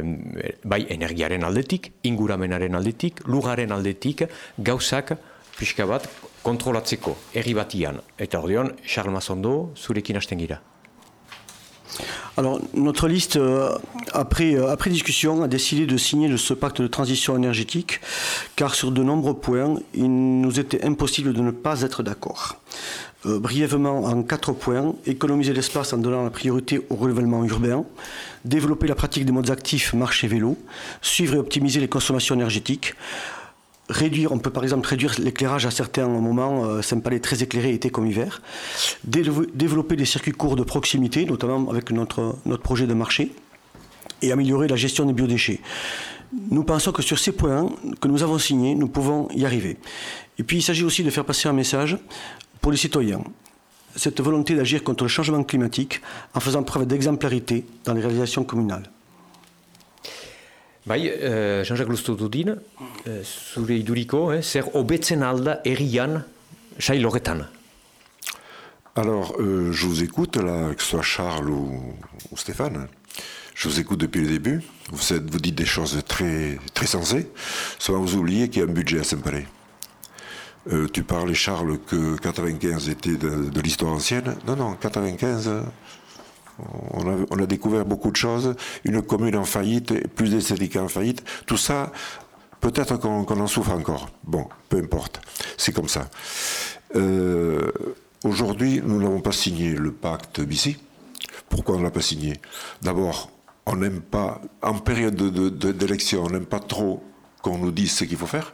bai energiaren aldetik, inguramenaren aldetik, lugaren aldetik, gauzak, pixka bat, kontrolatzeko, herri batian. Eta hor dion, Charles Mazondo, zurekin hasten gira. Alors, notre liste, euh, après, euh, après discussion, a décidé de signer ce pacte de transition énergétique, car sur de nombreux points, il nous était impossible de ne pas être d'accord. Euh, brièvement en quatre points. Économiser l'espace en donnant la priorité au renouvellement urbain, développer la pratique des modes actifs marche et vélo, suivre et optimiser les consommations énergétiques, réduire, on peut par exemple réduire l'éclairage à certains moments, euh, Saint-Palais très éclairé été comme hiver, développer des circuits courts de proximité, notamment avec notre, notre projet de marché, et améliorer la gestion des biodéchets. Nous pensons que sur ces points que nous avons signés, nous pouvons y arriver. Et puis il s'agit aussi de faire passer un message pour les citoyens, cette volonté d'agir contre le changement climatique en faisant preuve d'exemplarité dans les réalisations communales. Bai, uh, Jean-Jacques Lustodudin, uh, zure iduriko, eh, zer obetzen alda errian sail horretan? Alors, euh, je vous écoute, là, que ce soit Charles ou, ou, Stéphane. Je vous écoute depuis le début. Vous, êtes, vous dites des choses très, très sensées. Soit vous oubliez qu'il y a un budget à Saint-Palais. Euh, tu parlais, Charles, que 95 était de, l'histoire ancienne. Non, non, 95, on a, découvert beaucoup de choses. Une commune en faillite, plus des syndicats en faillite. Tout ça, peut-être qu'on en souffre encore. Bon, peu importe. C'est comme ça. Euh, aujourd'hui, nous n'avons pas signé le pacte BC. Pourquoi on ne l'a pas signé? D'abord, on n'aime pas, en période d'élection, on n'aime pas trop qu'on nous dise ce qu'il faut faire.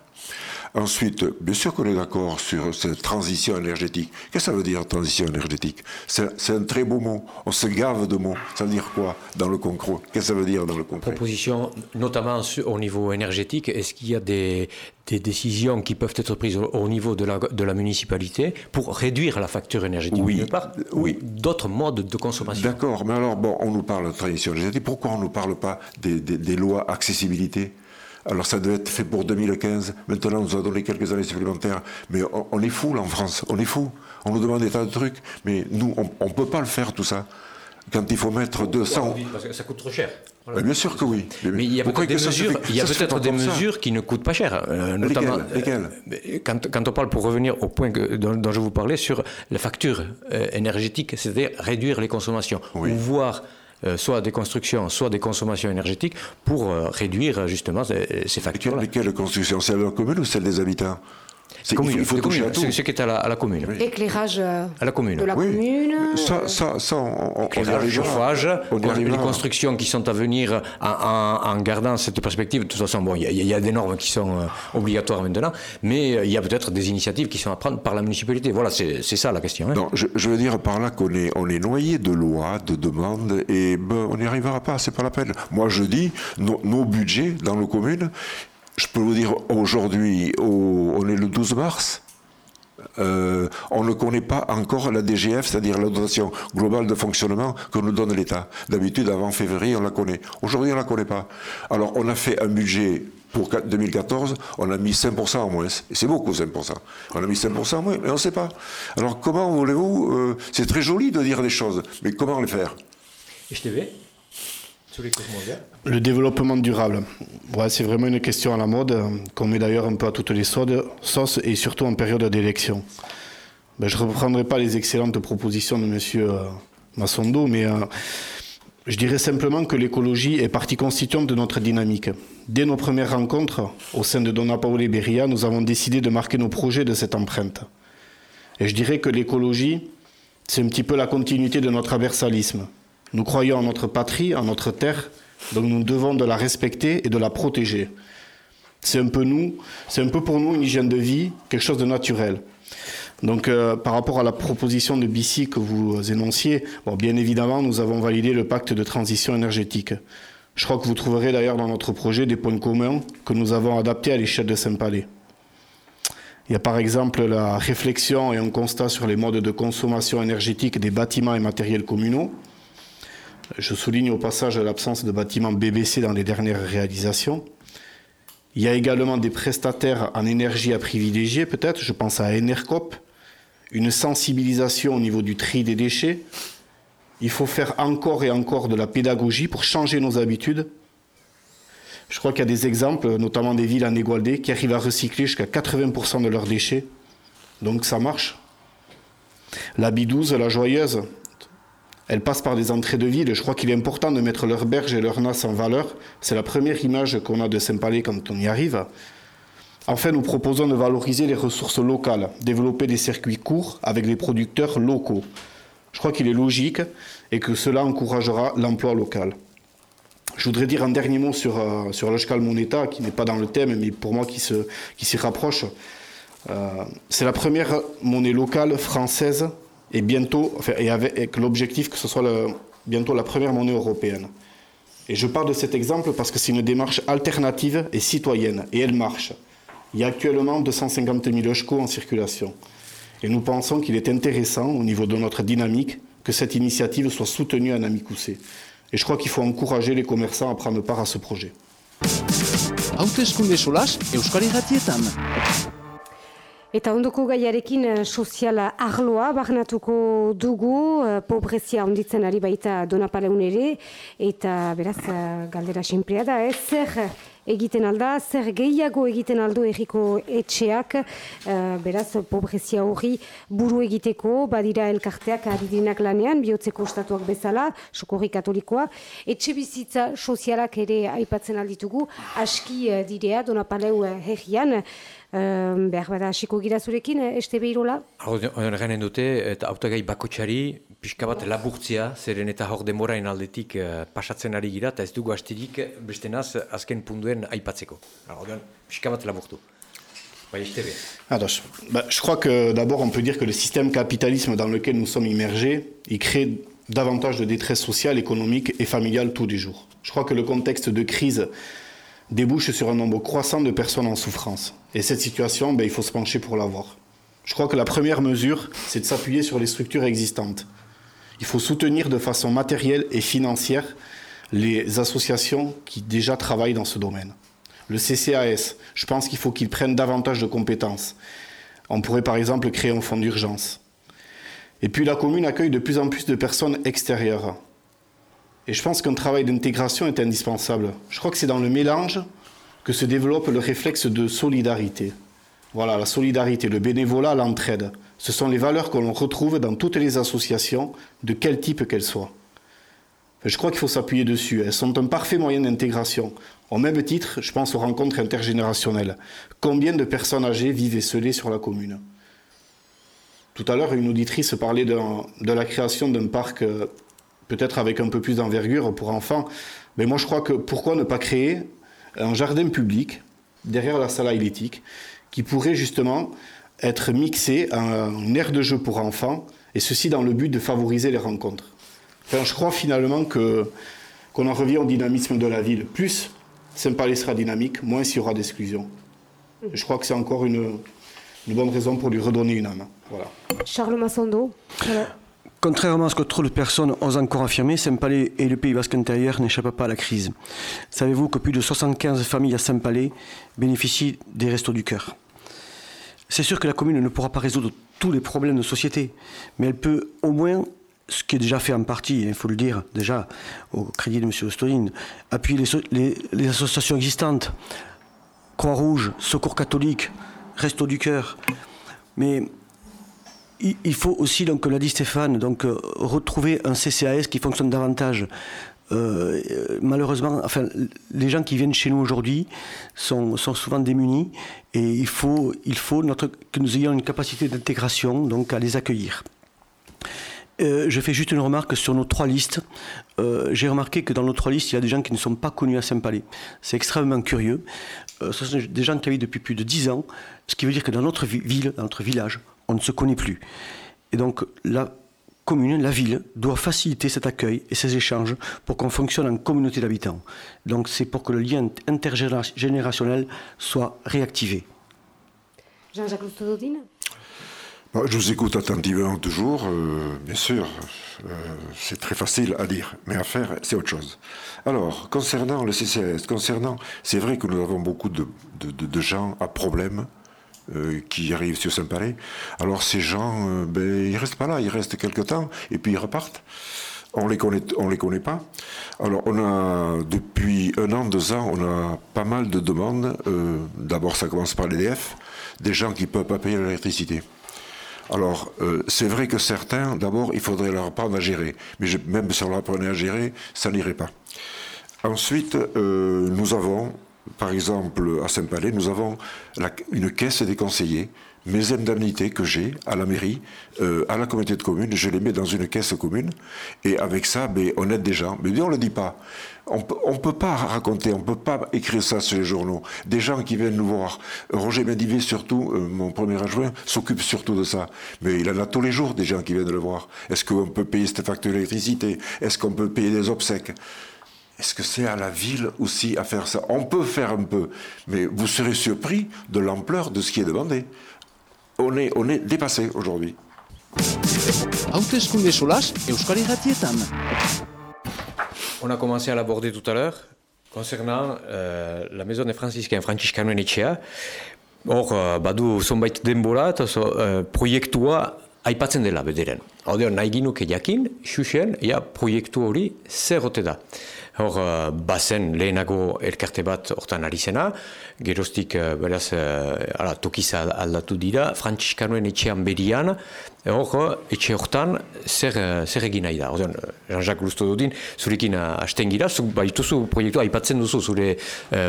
Ensuite, bien sûr qu'on est d'accord sur cette transition énergétique. Qu'est-ce que ça veut dire, transition énergétique? C'est un très beau mot. On se gave de mots. Ça veut dire quoi dans le concret? Qu'est-ce que ça veut dire dans le concret? Proposition, notamment au niveau énergétique, est-ce qu'il y a des, décisions qui peuvent être prises au niveau de la, de la municipalité pour réduire la facture énergétique oui, part, oui. d'autres modes de consommation? D'accord, mais alors, bon, on nous parle de transition énergétique. Pourquoi on ne nous parle pas des, des lois accessibilité? Alors ça devait être fait pour 2015. Maintenant, on nous a donné quelques années supplémentaires. Mais on, est fou là en France. On est fou. On nous demande des tas de trucs. Mais nous, on ne peut pas le faire tout ça. Quand il faut mettre 200. Parce que ça coûte trop cher. bien sûr que oui. Mais il y a peut-être des, mesures, il y a peut-être des mesures qui ne coûtent pas cher. Euh, notamment, lesquelles, euh, quand, quand, on parle, pour revenir au point que, dont, je vous parlais, sur la facture euh, énergétique, c'est-à-dire réduire les consommations. Ou voir euh, soit des constructions, soit des consommations énergétiques pour euh, réduire justement ces, factures. Mais quelle construction? Celle de la commune ou celle des habitants? Il faut toucher à tout. Ce qui est à la, commune. Éclairage à la commune. de la commune. Ça, ça, ça on, Éclairage, chauffage, les constructions qui sont à venir en, gardant cette perspective. De toute façon, bon, il y, a des normes qui sont obligatoires maintenant, mais il y a peut-être des initiatives qui sont à prendre par la municipalité. Voilà, c'est ça la question. Hein. Non, je, veux dire par là qu'on est, on est noyé de lois, de demandes, et ben, on n'y arrivera pas, c'est pas la peine. Moi, je dis, nos budgets dans nos communes, je peux vous dire, aujourd'hui, on est le 12 mars. Euh, on ne connaît pas encore la DGF, c'est-à-dire la dotation globale de fonctionnement que nous donne l'État. D'habitude, avant février, on la connaît. Aujourd'hui, on ne la connaît pas. Alors, on a fait un budget pour 2014, on a mis 5% en moins. C'est beaucoup, 5%. On a mis 5% en moins, mais on ne sait pas. Alors, comment voulez-vous euh, C'est très joli de dire des choses, mais comment les faire? Le développement durable, c'est vraiment une question à la mode, euh, qu'on met d'ailleurs un peu à toutes les sauces et surtout en période d'élection. Ben, je ne reprendrai pas les excellentes propositions de M. Euh, Massondo, mais euh, je dirais simplement que l'écologie est partie constituante de notre dynamique. Dès nos premières rencontres, au sein de Donna Paolo Beria, nous avons décidé de marquer nos projets de cette empreinte. Et je dirais que l'écologie, c'est un petit peu la continuité de notre aversalisme. Nous croyons en notre patrie, en notre terre, donc nous devons de la respecter et de la protéger. C'est un peu nous, c'est un peu pour nous une hygiène de vie, quelque chose de naturel. Donc euh, par rapport à la proposition de BICI que vous énonciez, bien évidemment, nous avons validé le pacte de transition énergétique. Je crois que vous trouverez d'ailleurs dans notre projet des points communs que nous avons adaptés à l'échelle de Saint-Palais. Il y a par exemple la réflexion et un constat sur les modes de consommation énergétique des bâtiments et matériels communaux, je souligne au passage l'absence de bâtiments BBC dans les dernières réalisations. Il y a également des prestataires en énergie à privilégier, peut-être. Je pense à Enercop. Une sensibilisation au niveau du tri des déchets. Il faut faire encore et encore de la pédagogie pour changer nos habitudes. Je crois qu'il y a des exemples, notamment des villes en Égualdé, qui arrivent à recycler jusqu'à 80% de leurs déchets. Donc ça marche. La Bidouze, la Joyeuse, elles passent par des entrées de ville. Je crois qu'il est important de mettre leurs berges et leurs nasses en valeur. C'est la première image qu'on a de Saint-Palais quand on y arrive. Enfin, nous proposons de valoriser les ressources locales, développer des circuits courts avec les producteurs locaux. Je crois qu'il est logique et que cela encouragera l'emploi local. Je voudrais dire un dernier mot sur, euh, sur Moneta, qui n'est pas dans le thème, mais pour moi qui s'y rapproche. Euh, c'est la première monnaie locale française et bientôt, et avec l'objectif que ce soit bientôt la première monnaie européenne. Et je parle de cet exemple parce que c'est une démarche alternative et citoyenne, et elle marche. Il y a actuellement 250 000 eusko en circulation. Et nous pensons qu'il est intéressant, au niveau de notre dynamique, que cette initiative soit soutenue à Namikoussé. Et je crois qu'il faut encourager les commerçants à prendre part à ce projet. Eta ondoko gaiarekin eh, soziala arloa barnatuko dugu, eh, pobrezia onditzen ari baita donapaleun ere, eta beraz eh, galdera sinplea da, ez zer egiten alda, zer gehiago egiten aldo erriko etxeak, beraz pobrezia hori buru egiteko, badira elkarteak adidinak lanean, bihotzeko estatuak bezala, sokorri katolikoa, etxe bizitza sozialak ere aipatzen alditugu, aski direa donapaleu herrian, Um, behar bada hasiko gira zurekin, eh, este behirola? Horren dute, eta autagai bakotxari, pixka bat laburtzia, zeren eta hor demorain aldetik uh, pasatzen ari gira, eta ez dugu hastirik beste naz azken punduen aipatzeko. Horren, pixka bat laburtu. Alors, bah, je crois que d'abord on peut dire que le système capitalisme dans lequel nous sommes immergés, il crée davantage de détresse sociale, économique et familiale tous les jours. Je crois que le contexte de crise débouche sur un nombre croissant de personnes en souffrance. Et cette situation, ben, il faut se pencher pour la voir. Je crois que la première mesure, c'est de s'appuyer sur les structures existantes. Il faut soutenir de façon matérielle et financière les associations qui déjà travaillent dans ce domaine. Le CCAS, je pense qu'il faut qu'il prenne davantage de compétences. On pourrait par exemple créer un fonds d'urgence. Et puis la commune accueille de plus en plus de personnes extérieures. Et je pense qu'un travail d'intégration est indispensable. Je crois que c'est dans le mélange que se développe le réflexe de solidarité. Voilà, la solidarité, le bénévolat, l'entraide. Ce sont les valeurs que l'on retrouve dans toutes les associations, de quel type qu'elles soient. je crois qu'il faut s'appuyer dessus. Elles sont un parfait moyen d'intégration. Au même titre, je pense aux rencontres intergénérationnelles. Combien de personnes âgées vivent esselées sur la commune? Tout à l'heure, une auditrice parlait de, la création d'un parc euh, peut-être avec un peu plus d'envergure pour enfants. Mais moi, je crois que pourquoi ne pas créer un jardin public derrière la salle athlétique qui pourrait justement être mixé à un aire de jeu pour enfants, et ceci dans le but de favoriser les rencontres. Je crois finalement que qu'on en revient au dynamisme de la ville. Plus Saint-Palais sera dynamique, moins il y aura d'exclusion. Je crois que c'est encore une, une, bonne raison pour lui redonner une âme. Voilà. Charles Massondo. Voilà. Contrairement à ce que trop de personnes osent encore affirmer, Saint-Palais et le Pays Basque intérieur n'échappent pas à la crise. Savez-vous que plus de 75 familles à Saint-Palais bénéficient des restos du cœur? C'est sûr que la commune ne pourra pas résoudre tous les problèmes de société, mais elle peut au moins, ce qui est déjà fait en partie, il faut le dire déjà, au crédit de M. Ostoline, appuyer les, les associations existantes, Croix-Rouge, Secours catholique, Restos du cœur. Mais il faut aussi, donc, comme l'a dit Stéphane, euh, retrouver un CCAS qui fonctionne davantage. Euh, malheureusement, enfin, les gens qui viennent chez nous aujourd'hui sont, souvent démunis et il faut, que nous ayons une capacité d'intégration, donc à les accueillir. Euh, je fais juste une remarque sur nos trois listes. Euh, J'ai remarqué que dans nos trois listes, il y a des gens qui ne sont pas connus à Saint-Palais. C'est extrêmement curieux. Euh, ce sont des gens qui habitent depuis plus de dix ans, ce qui veut dire que dans notre ville, dans notre village, on ne se connaît plus. Et donc la commune, la ville, doit faciliter cet accueil et ces échanges pour qu'on fonctionne en communauté d'habitants. Donc c'est pour que le lien intergénérationnel soit réactivé. Jean-Jacques Lustododine je vous écoute attentivement toujours, euh, bien sûr, euh, c'est très facile à dire, mais à faire, c'est autre chose. Alors, concernant le CCS, concernant, c'est vrai que nous avons beaucoup de, de, de gens à problème euh, qui arrivent sur Saint-Palais. Alors ces gens, euh, ben, ils restent pas là, ils restent quelque temps et puis ils repartent. On les connaît, on les connaît pas. Alors on a depuis un an, deux ans, on a pas mal de demandes. Euh, D'abord, ça commence par l'EDF, des gens qui peuvent pas payer l'électricité. Alors, euh, c'est vrai que certains, d'abord, il faudrait leur apprendre à gérer. Mais même si on leur apprenait à gérer, ça n'irait pas. Ensuite, nous avons, par exemple, à Saint-Palais, nous avons une caisse des conseillers. Mes indemnités que j'ai à la mairie, euh, à la communauté de communes, je les mets dans une caisse commune. Et avec ça, ben, on aide des gens. Mais on ne le dit pas. On ne peut pas raconter, on ne peut pas écrire ça sur les journaux. Des gens qui viennent nous voir. Roger Mendivé, surtout, euh, mon premier adjoint, s'occupe surtout de ça. Mais il en a tous les jours des gens qui viennent le voir. Est-ce qu'on peut payer cette facture d'électricité? Est-ce qu'on peut payer des obsèques? Est-ce que c'est à la ville aussi à faire ça? On peut faire un peu, mais vous serez surpris de l'ampleur de ce qui est demandé. On est, on est dépassé aujourd'hui. On a commencé à l'aborder tout à l'heure concernant euh, la maison des franciscains franciscanoen etxea. Hor, uh, badu zonbait denbora eta so, uh, proiektua aipatzen dela bederen. Hau nahi ginuke jakin, xuxen, ja, proiektu hori zer da. Hor, uh, bazen lehenago elkarte bat hortan ari zena, geroztik, uh, beraz, uh, ala, tokiza aldatu dira, franciscanoen etxean berian, hor, etxe hortan zer, zer egin nahi da. Hor, Jean-Jacques Lustododin, zurekin hasten gira, zuk baituzu proiektua aipatzen duzu zure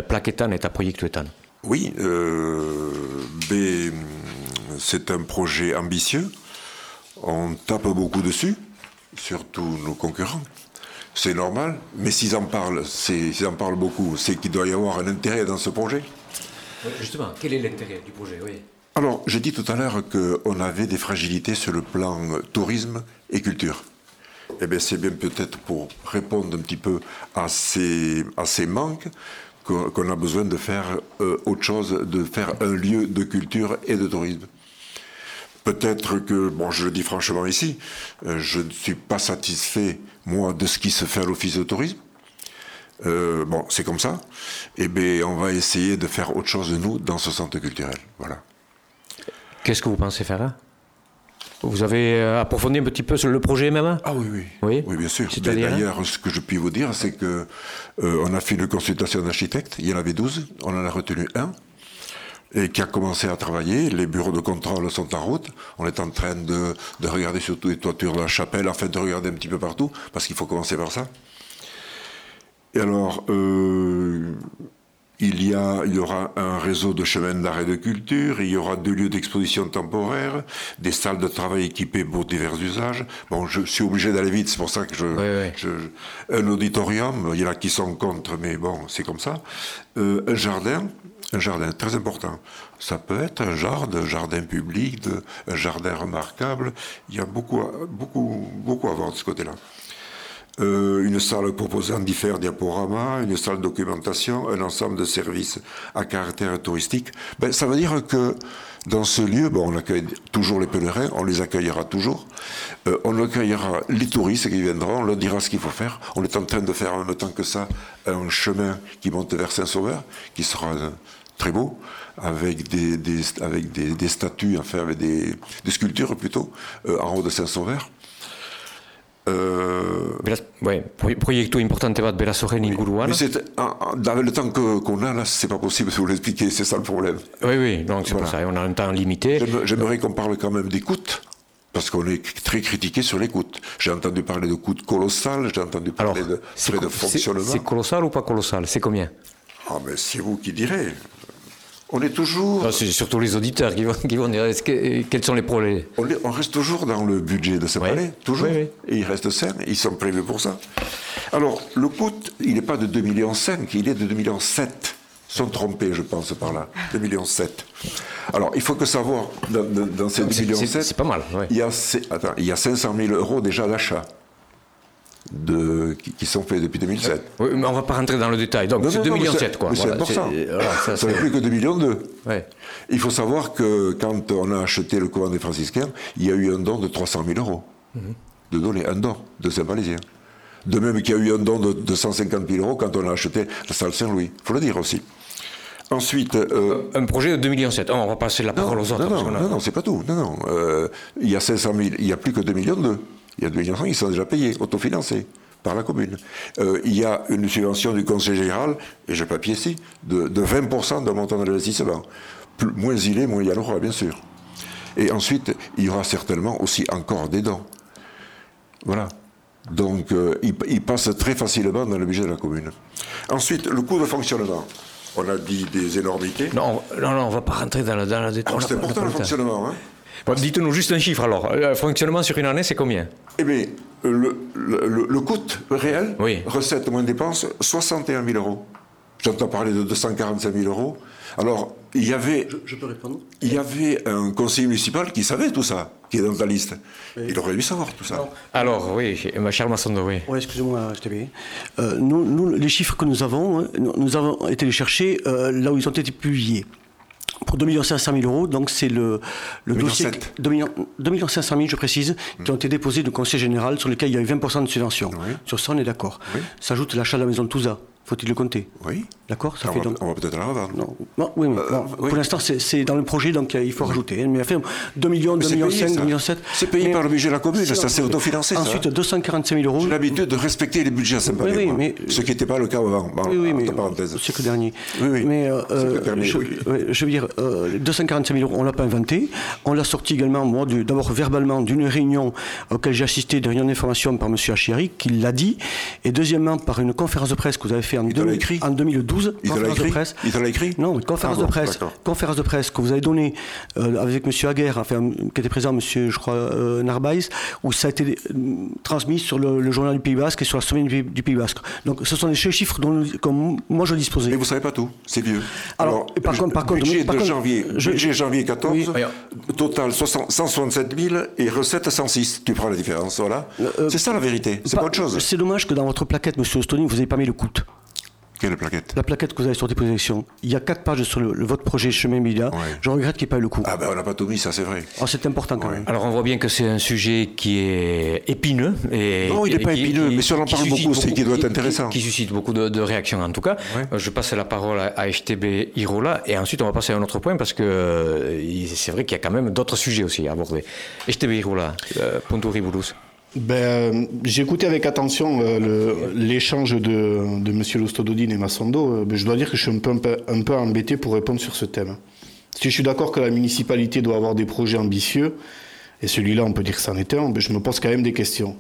plaketan eta proiektuetan. Oui, euh, c'est un projet ambitieux. On tape beaucoup dessus, surtout nos concurrents. C'est normal, mais s'ils en parlent, s'ils en parlent beaucoup, c'est qu'il doit y avoir un intérêt dans ce projet. Justement, quel est l'intérêt du projet oui? Alors, j'ai dit tout à l'heure qu'on avait des fragilités sur le plan tourisme et culture. Eh bien, c'est bien peut-être pour répondre un petit peu à ces, à ces manques qu'on a besoin de faire euh, autre chose, de faire un lieu de culture et de tourisme. Peut-être que, bon, je le dis franchement ici, euh, je ne suis pas satisfait, moi, de ce qui se fait à l'Office de tourisme. Euh, bon, c'est comme ça. Eh bien, on va essayer de faire autre chose de nous dans ce centre culturel. Voilà. Qu'est-ce que vous pensez faire là? Vous avez approfondi un petit peu sur le projet même Ah oui, oui. Oui, oui bien sûr. D'ailleurs, ce que je puis vous dire, c'est que euh, on a fait une consultation d'architectes. Il y en avait 12. On en a retenu un et qui a commencé à travailler. Les bureaux de contrôle sont en route. On est en train de, de regarder surtout les toitures de la chapelle, afin de regarder un petit peu partout, parce qu'il faut commencer par ça. Et alors, euh, il y, a, il y aura un réseau de chemins d'art et de culture, il y aura deux lieux d'exposition temporaires, des salles de travail équipées pour divers usages. Bon, je suis obligé d'aller vite, c'est pour ça que je, je, Un auditorium, il y en a qui sont contre, mais bon, c'est comme ça. Euh, un jardin, un jardin très important. Ça peut être un jardin, un jardin public, de, un jardin remarquable. Il y a beaucoup, beaucoup, beaucoup à voir de ce côté-là. Euh, une salle proposant différents diaporamas, une salle de documentation, un ensemble de services à caractère touristique. Ben, ça veut dire que dans ce lieu, on accueille toujours les pèlerins, on les accueillera toujours. Euh, on accueillera les touristes qui viendront, on leur dira ce qu'il faut faire. On est en train de faire en même temps que ça un chemin qui monte vers Saint-Sauveur, qui sera euh, très beau, avec des, avec des, statues, enfin avec des sculptures plutôt, en haut de Saint-Sauveur. Beraz, ouais, proiektu importante bat berazoren inguruan. Mais ah, ah, dans le temps qu'on a là, c'est pas possible de vous l'expliquer, c'est ça le problème. Oui, oui, donc c'est voilà. pour ça, on a un temps limité. J'aimerais qu'on parle quand même d'écoute, parce qu'on est très critiqué sur l'écoute. J'ai entendu parler de coûts colossales, j'ai entendu parler Alors, de frais de fonctionnement. C'est colossal ou pas colossal? C'est combien? Ah, mais c'est vous qui direz. On est toujours. C'est surtout les auditeurs qui vont, qui vont dire que, quels sont les problèmes. On, on, reste toujours dans le budget de ce oui. palais, toujours. Oui, oui. Et il reste sain, ils sont prévus pour ça. Alors, le coût, il n'est pas de 2,5 millions, il est de 2,7 millions. Ils sont trompés, je pense, par là. 2,7 millions. Alors, il faut que savoir, dans, dans ces 2,7 millions, c'est pas mal. Il, y a, attends, il y a 500 000 euros déjà d'achat de, qui, qui, sont faits depuis 2007. Oui, mais on ne va pas rentrer dans le détail. Donc c'est 2,7 millions, quoi. C'est voilà, ça n'est plus que 2 millions 2. Ouais. Il faut savoir que quand on a acheté le couvent des franciscains, il y a eu un don de 300 000 euros. Mm -hmm. De donner un don de Saint-Palaisien. De même qu'il y a eu un don de, de 150 000 euros quand on a acheté la salle Saint-Louis. Il faut le dire aussi. Ensuite, euh, un projet de 2 millions 7. Oh, on va passer la parole non, aux autres. Non, non, non, non c'est pas tout. Non, non. Euh, il y a 500 000, il y a plus que 2 millions 2. Il y a 2 millions qui sont déjà payés, autofinancés par la commune. Euh, il y a une subvention du Conseil général, et j'ai papier ici, de, de 20% d'un montant de l'investissement. Moins il est, moins il y en aura, bien sûr. Et ensuite, il y aura certainement aussi encore des dons. Voilà. Donc, euh, il, il, passe très facilement dans le budget de la commune. Ensuite, le coût de fonctionnement. On a dit des énormités. Non, non, non on ne va pas rentrer dans la, dans la détail. C'est important le fonctionnement. Hein Bon, Dites-nous juste un chiffre alors. Le fonctionnement sur une année, c'est combien? Eh bien, le, le, le, coût réel, oui. recettes moins dépenses, 61 000 euros. J'entends parler de 245 000 euros. Alors, il y avait. Je, je, peux répondre? Il y avait un conseiller municipal qui savait tout ça, qui est dans ta liste. Oui. Il aurait dû savoir tout ça. Alors, Alors oui, ma chère Massondo, oui. Oui, excusez-moi, je t'ai euh, nous, nous, les chiffres que nous avons, hein, nous avons été les chercher euh, là où ils ont été publiés pour 2 500 000 euros. Donc c'est le, le 2 dossier 2 millions, 2 500 000, je précise, mmh. qui ont été déposés au Conseil général sur lesquels il y a eu 20% de subvention. Oui. Sur ça, on est d'accord. Oui. S'ajoute l'achat de la maison de Touza. Faut-il le compter? Oui. D'accord Ça on fait va, donc... On va peut-être la revendre. Non. non oui, mais, euh, non. oui. Pour l'instant, c'est dans le projet, donc il faut rajouter. Mais enfin, 2 millions, 2 millions 5, 2 millions 7. C'est payé mais par le budget de la commune, ça c'est autofinancé. Ensuite, ça. 245 000 euros. J'ai l'habitude de respecter les budgets à saint oui, oui, mais... Ce qui n'était pas le cas avant. Oui, oui, mais. C'est que dernier. Oui, oui. Mais euh, permis, je, oui. je, veux dire, euh, 245 000 euros, on ne l'a pas inventé. On l'a sorti également, moi, d'abord verbalement, d'une réunion auquel j'ai assisté, d'une réunion d'information par M. Achiri, qui l'a dit. Et deuxièmement, par une conférence de presse que vous avez fait en 2012. Il l'a écrit presse. Il te l'a écrit Non, une conférence ah bon, de presse. Conférence de presse que vous avez donnée euh, avec M. Aguerre, enfin, qui était présent, M. je crois, euh, Narbaïs, où ça a été euh, transmis sur le, le, journal du Pays Basque et sur la semaine du, du, Pays Basque. Donc ce sont les chiffres dont comme moi je disposais. Mais vous ne savez pas tout, c'est vieux. Alors, Alors par, contre, par contre, budget par de contre, janvier, je, budget janvier 14, oui. total 60, 167 000 et recettes 106. Tu prends la différence, voilà. Euh, c'est ça la vérité, c'est pas, pas autre chose. C'est dommage que dans votre plaquette, M. Ostoni, vous n'avez pas mis le coût. Quelle plaquette La plaquette que vous avez sur déposition. Il y a quatre pages sur le, le, votre projet Chemin Média. Ouais. Je regrette qu'il n'y ait pas eu le coup. Ah ben on n'a pas tout mis, ça c'est vrai. Oh, c'est important quand ouais. même. Alors on voit bien que c'est un sujet qui est épineux. Et, non, il n'est pas qui, épineux, qui, mais si on en parle beaucoup, c'est qu'il doit être intéressant. Qui, suscite beaucoup de, de, réactions en tout cas. Ouais. Je passe la parole à, à HTB Irola et ensuite on va passer à un autre point parce que euh, c'est vrai qu'il y a quand même d'autres sujets aussi à aborder. HTB Irola, euh, Ponto Ribulus. Ben, j'ai écouté avec attention euh, l'échange de, M. Lostododine et Massondo. Euh, je dois dire que je suis un peu, embêté pour répondre sur ce thème. Si je suis d'accord que la municipalité doit avoir des projets ambitieux, et celui-là, on peut dire que c'en est un, je me pose quand même des questions.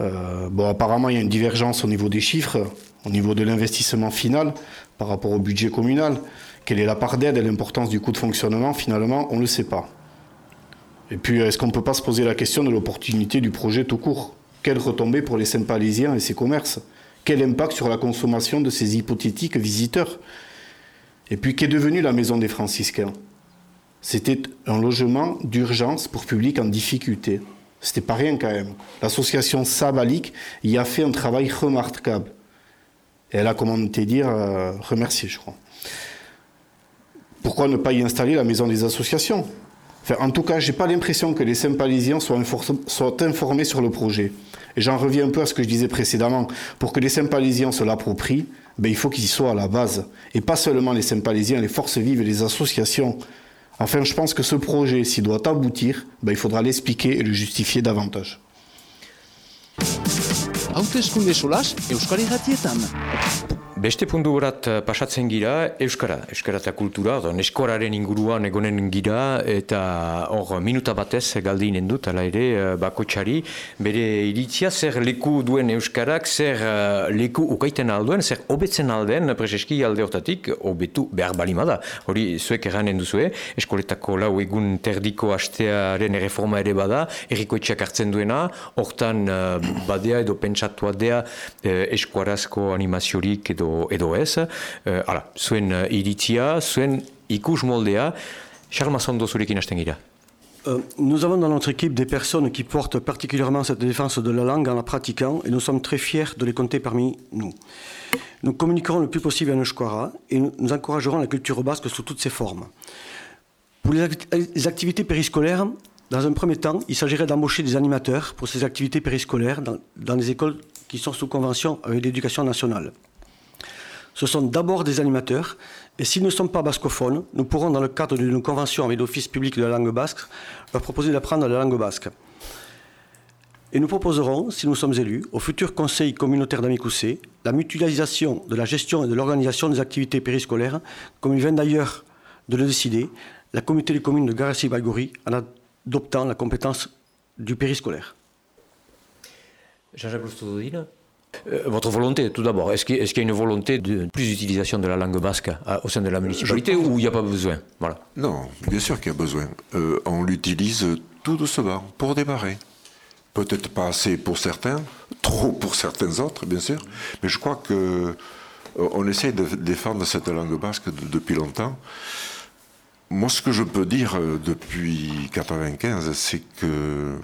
Euh, bon, apparemment, il y a une divergence au niveau des chiffres. au niveau de l'investissement final par rapport au budget communal. Quelle est la part d'aide et l'importance du coût de fonctionnement? Finalement, on ne le sait pas. Et puis, est-ce qu'on ne peut pas se poser la question de l'opportunité du projet tout court? Quelle retombée pour les Saint-Palésiens et ses commerces? Quel impact sur la consommation de ces hypothétiques visiteurs? Et puis, qu'est devenue la Maison des Franciscains? C'était un logement d'urgence pour public en difficulté. C'était pas rien quand même. L'association Sabalik y a fait un travail remarquable. Elle a, comment te dire, euh, remercié, je crois. Pourquoi ne pas y installer la maison des associations? En tout cas, je n'ai pas l'impression que les Saint-Palésiens soient, informés sur le projet. Et j'en reviens un peu à ce que je disais précédemment. Pour que les Saint-Palésiens se l'approprient, ben, il faut qu'ils y soient à la base. Et pas seulement les Saint-Palésiens, les forces vives et les associations. Enfin, je pense que ce projet, s'il doit aboutir, ben, il faudra l'expliquer et le justifier davantage. Beste puntu berat eh, pasatzen gira, Euskara, Euskara eta kultura, don eskoraren inguruan egonen gira, eta hor minuta batez galdinen dut, ala ere, eh, bakotxari, bere iritzia, zer leku duen Euskarak, zer uh, leku ukaiten alduen, zer hobetzen alden, prezeski alde hortatik, hobetu behar balima da. Hori, zuek erranen duzue, eskoletako lau egun terdiko hastearen erreforma ere bada, errikoetxeak hartzen duena, hortan badea edo pentsatua dea uh, eskuarazko animaziorik edo Uh, uh. Euh, nous avons dans notre équipe des personnes qui portent particulièrement cette défense de la langue en la pratiquant et nous sommes très fiers de les compter parmi nous. Nous communiquerons le plus possible en euskara et nous encouragerons la culture basque sous toutes ses formes. Pour les activités périscolaires, dans un premier temps, il s'agirait d'embaucher des animateurs pour ces activités périscolaires dans, dans les écoles qui sont sous convention avec l'éducation nationale ce sont d'abord des animateurs, et s'ils ne sont pas bascophones, nous pourrons, dans le cadre d'une convention avec l'Office public de la langue basque, leur proposer d'apprendre la langue basque. Et nous proposerons, si nous sommes élus, au futur Conseil communautaire d'Amicoussé, la mutualisation de la gestion et de l'organisation des activités périscolaires, comme il vient d'ailleurs de le décider, la communauté des communes de Garassi-Balgori en adoptant la compétence du périscolaire. Jean-Jacques euh, votre volonté, tout d'abord, est-ce qu'il y, a une volonté de plus d'utilisation de la langue basque au sein de la municipalité ou il n'y a pas besoin? Voilà. Non, bien sûr qu'il y a besoin. Euh, on l'utilise tout doucement pour démarrer. Peut-être pas assez pour certains, trop pour certains autres, bien sûr, mais je crois que euh, on essaie de défendre cette langue basque depuis longtemps. Moi, ce que je peux dire depuis 1995, c'est que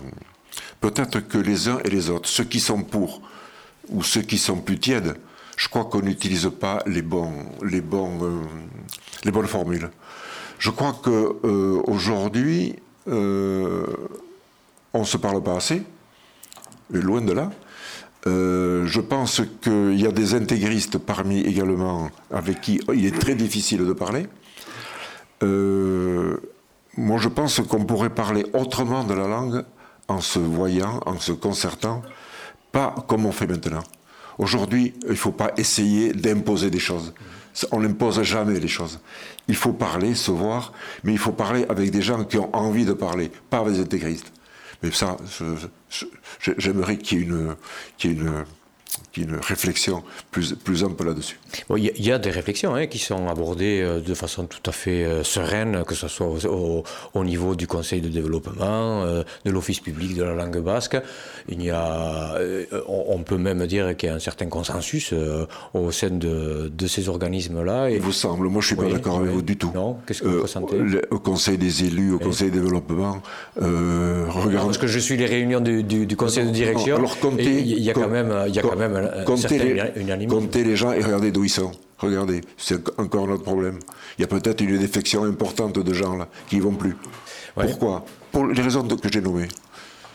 peut-être que les uns et les autres, ceux qui sont pour, ou ceux qui sont plus tièdes, je crois qu'on n'utilise pas les, bons, les, bons, euh, les bonnes formules. Je crois qu'aujourd'hui, euh, euh, on ne se parle pas assez, loin de là. je pense qu'il y a des intégristes parmi également avec qui il est très difficile de parler. moi, je pense qu'on pourrait parler autrement de la langue en se voyant, en se concertant, pas comme on fait maintenant. Aujourd'hui, il ne faut pas essayer d'imposer des choses. On n'impose jamais les choses. Il faut parler, se voir, mais il faut parler avec des gens qui ont envie de parler, pas avec des intégristes. Mais ça, j'aimerais qu'il y ait une, qu'il y ait une une réflexion plus, plus ample là-dessus. Il y, a des réflexions hein, qui sont abordées euh, de façon tout à fait euh, sereine, que ce soit au, niveau du Conseil de développement, euh, de l'Office public de la langue basque. Il y a, on, peut même dire qu'il y a un certain consensus au sein de, de ces organismes-là. Il vous semble, moi je ne suis pas d'accord avec vous du tout. Non, qu'est-ce que vous ressentez? Au Conseil des élus, au Conseil de développement, regardez... Parce que je suis les réunions du, du, Conseil de direction, alors, il y a quand même, il y a quand même euh, comptez les, comptez les gens et regardez d'où ils sont. Regardez, c'est encore notre problème. Il y a peut-être une défection importante de gens là qui ne vont plus. Pourquoi? Pour les raisons que j'ai nommées.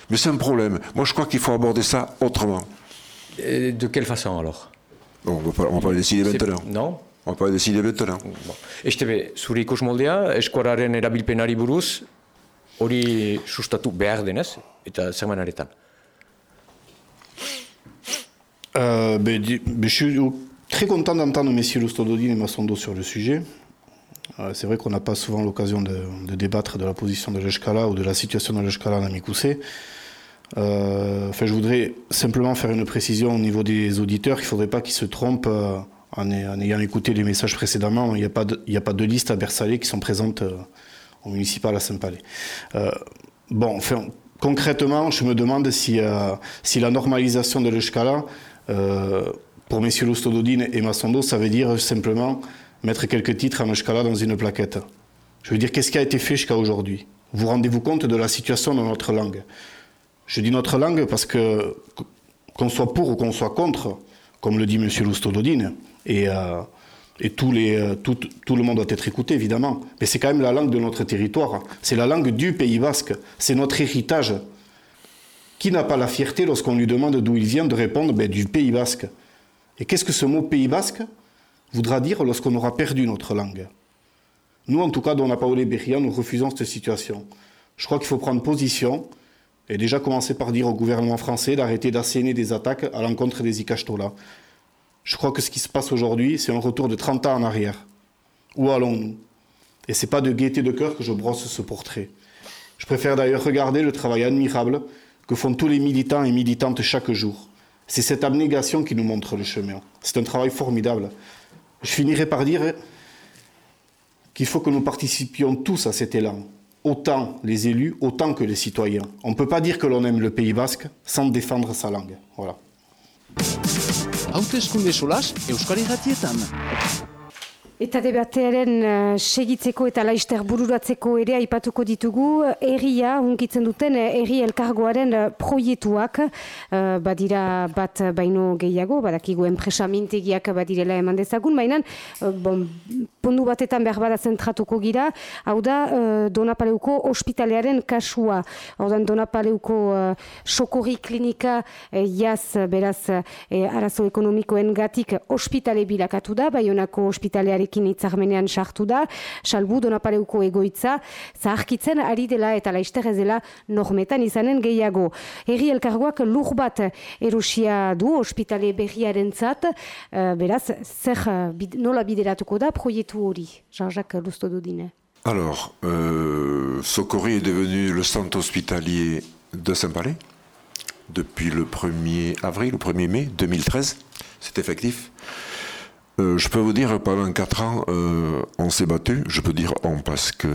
Mais c'est un problème. Moi, je crois qu'il faut aborder ça autrement. de quelle façon alors? On ne va pas le décider maintenant. Non? On ne va pas décider maintenant. Bon. Estebe, zure ikus moldea, eskuararen erabilpenari buruz, hori sustatu behar denez, eta zermanaretan. Euh, ben, ben, je suis très content d'entendre messieurs Lustododine et Massondo sur le sujet. Euh, c'est vrai qu'on n'a pas souvent l'occasion de, débattre de la position de l'Eshkala ou de la situation de l'Eshkala en Amikoussé. enfin, je voudrais simplement faire une précision au niveau des auditeurs. Il ne faudrait pas qu'ils se trompent en, ayant écouté les messages précédemment. Il n'y a, pas de, de liste à Bersalé qui sont présentes au municipal à Saint-Palais. bon, enfin, concrètement, je me demande si, si la normalisation de l'escala pour messieurs Lostododine et Massondo, ça veut dire simplement mettre quelques titres en escala dans une plaquette. Je veux dire, qu'est-ce qui a été fait jusqu'à aujourd'hui? Vous rendez-vous compte de la situation de notre langue? Je dis notre langue parce que, qu'on soit pour ou qu'on soit contre, comme le dit monsieur Lostododine, et, euh, euh, tout, le monde doit être écouté, évidemment, mais c'est quand même la langue de notre territoire. C'est la langue du Pays basque. C'est notre héritage. Qui n'a pas la fierté, lorsqu'on lui demande d'où il vient, de répondre ben, du Pays basque et qu'est-ce que ce mot Pays basque voudra dire lorsqu'on aura perdu notre langue? Nous, en tout cas, la Paolo Berria, nous refusons cette situation. Je crois qu'il faut prendre position et déjà commencer par dire au gouvernement français d'arrêter d'asséner des attaques à l'encontre des Ikastola. Je crois que ce qui se passe aujourd'hui, c'est un retour de 30 ans en arrière. Où allons-nous? Et c'est pas de gaieté de cœur que je brosse ce portrait. Je préfère d'ailleurs regarder le travail admirable que font tous les militants et militantes chaque jour. C'est cette abnégation qui nous montre le chemin. C'est un travail formidable. Je finirai par dire qu'il faut que nous participions tous à cet élan, autant les élus, autant que les citoyens. On ne peut pas dire que l'on aime le Pays basque sans défendre sa langue. Voilà. Eta debatearen uh, segitzeko eta laister bururatzeko ere aipatuko ditugu erria hunkitzen duten erri elkargoaren uh, proietuak uh, badira bat baino gehiago, badakigu enpresa mintegiak badirela eman dezagun, baina uh, bon, pondu batetan behar bada zentratuko gira, hau da uh, Donapaleuko ospitalearen kasua. Hau da Donapaleuko uh, sokorri klinika uh, jaz beraz uh, arazo ekonomikoen gatik ospitale bilakatu da, baionako ospitalearik Alors, euh, est devenu le centre hospitalier de Saint-Palais depuis le 1er avril, le 1er mai 2013. C'est effectif. Euh, je peux vous dire, pendant quatre ans, euh, on s'est battu. Je peux dire on parce que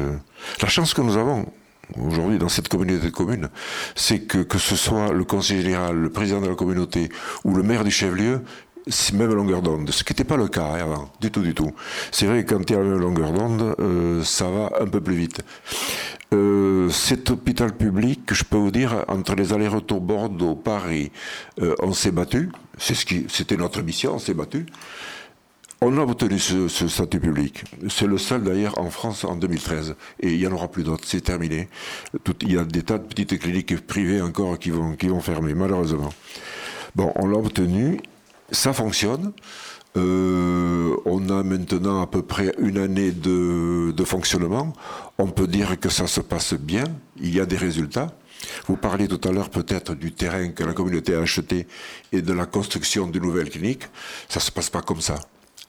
la chance que nous avons aujourd'hui dans cette communauté de communes, c'est que que ce soit le conseiller général, le président de la communauté ou le maire du chef-lieu, c'est même longueur d'onde, ce qui n'était pas le cas avant, du tout, du tout. C'est vrai que quand il y a la même longueur d'onde, euh, ça va un peu plus vite. cet hôpital public, je peux vous dire, entre les allers-retours Bordeaux-Paris, on s'est battu. C'est ce qui, c'était notre mission, on s'est battu. On a obtenu ce, statut public. C'est le seul d'ailleurs en France en 2013. Et il n'y en aura plus d'autres. C'est terminé. il y a des tas de petites cliniques privées encore qui vont, fermer, malheureusement. Bon, on l'a obtenu. Ça fonctionne. Euh, on a maintenant à peu près une année de, de, fonctionnement. On peut dire que ça se passe bien. Il y a des résultats. Vous parliez tout à l'heure peut-être du terrain que la communauté a acheté et de la construction de nouvelles cliniques. Ça se passe pas comme ça.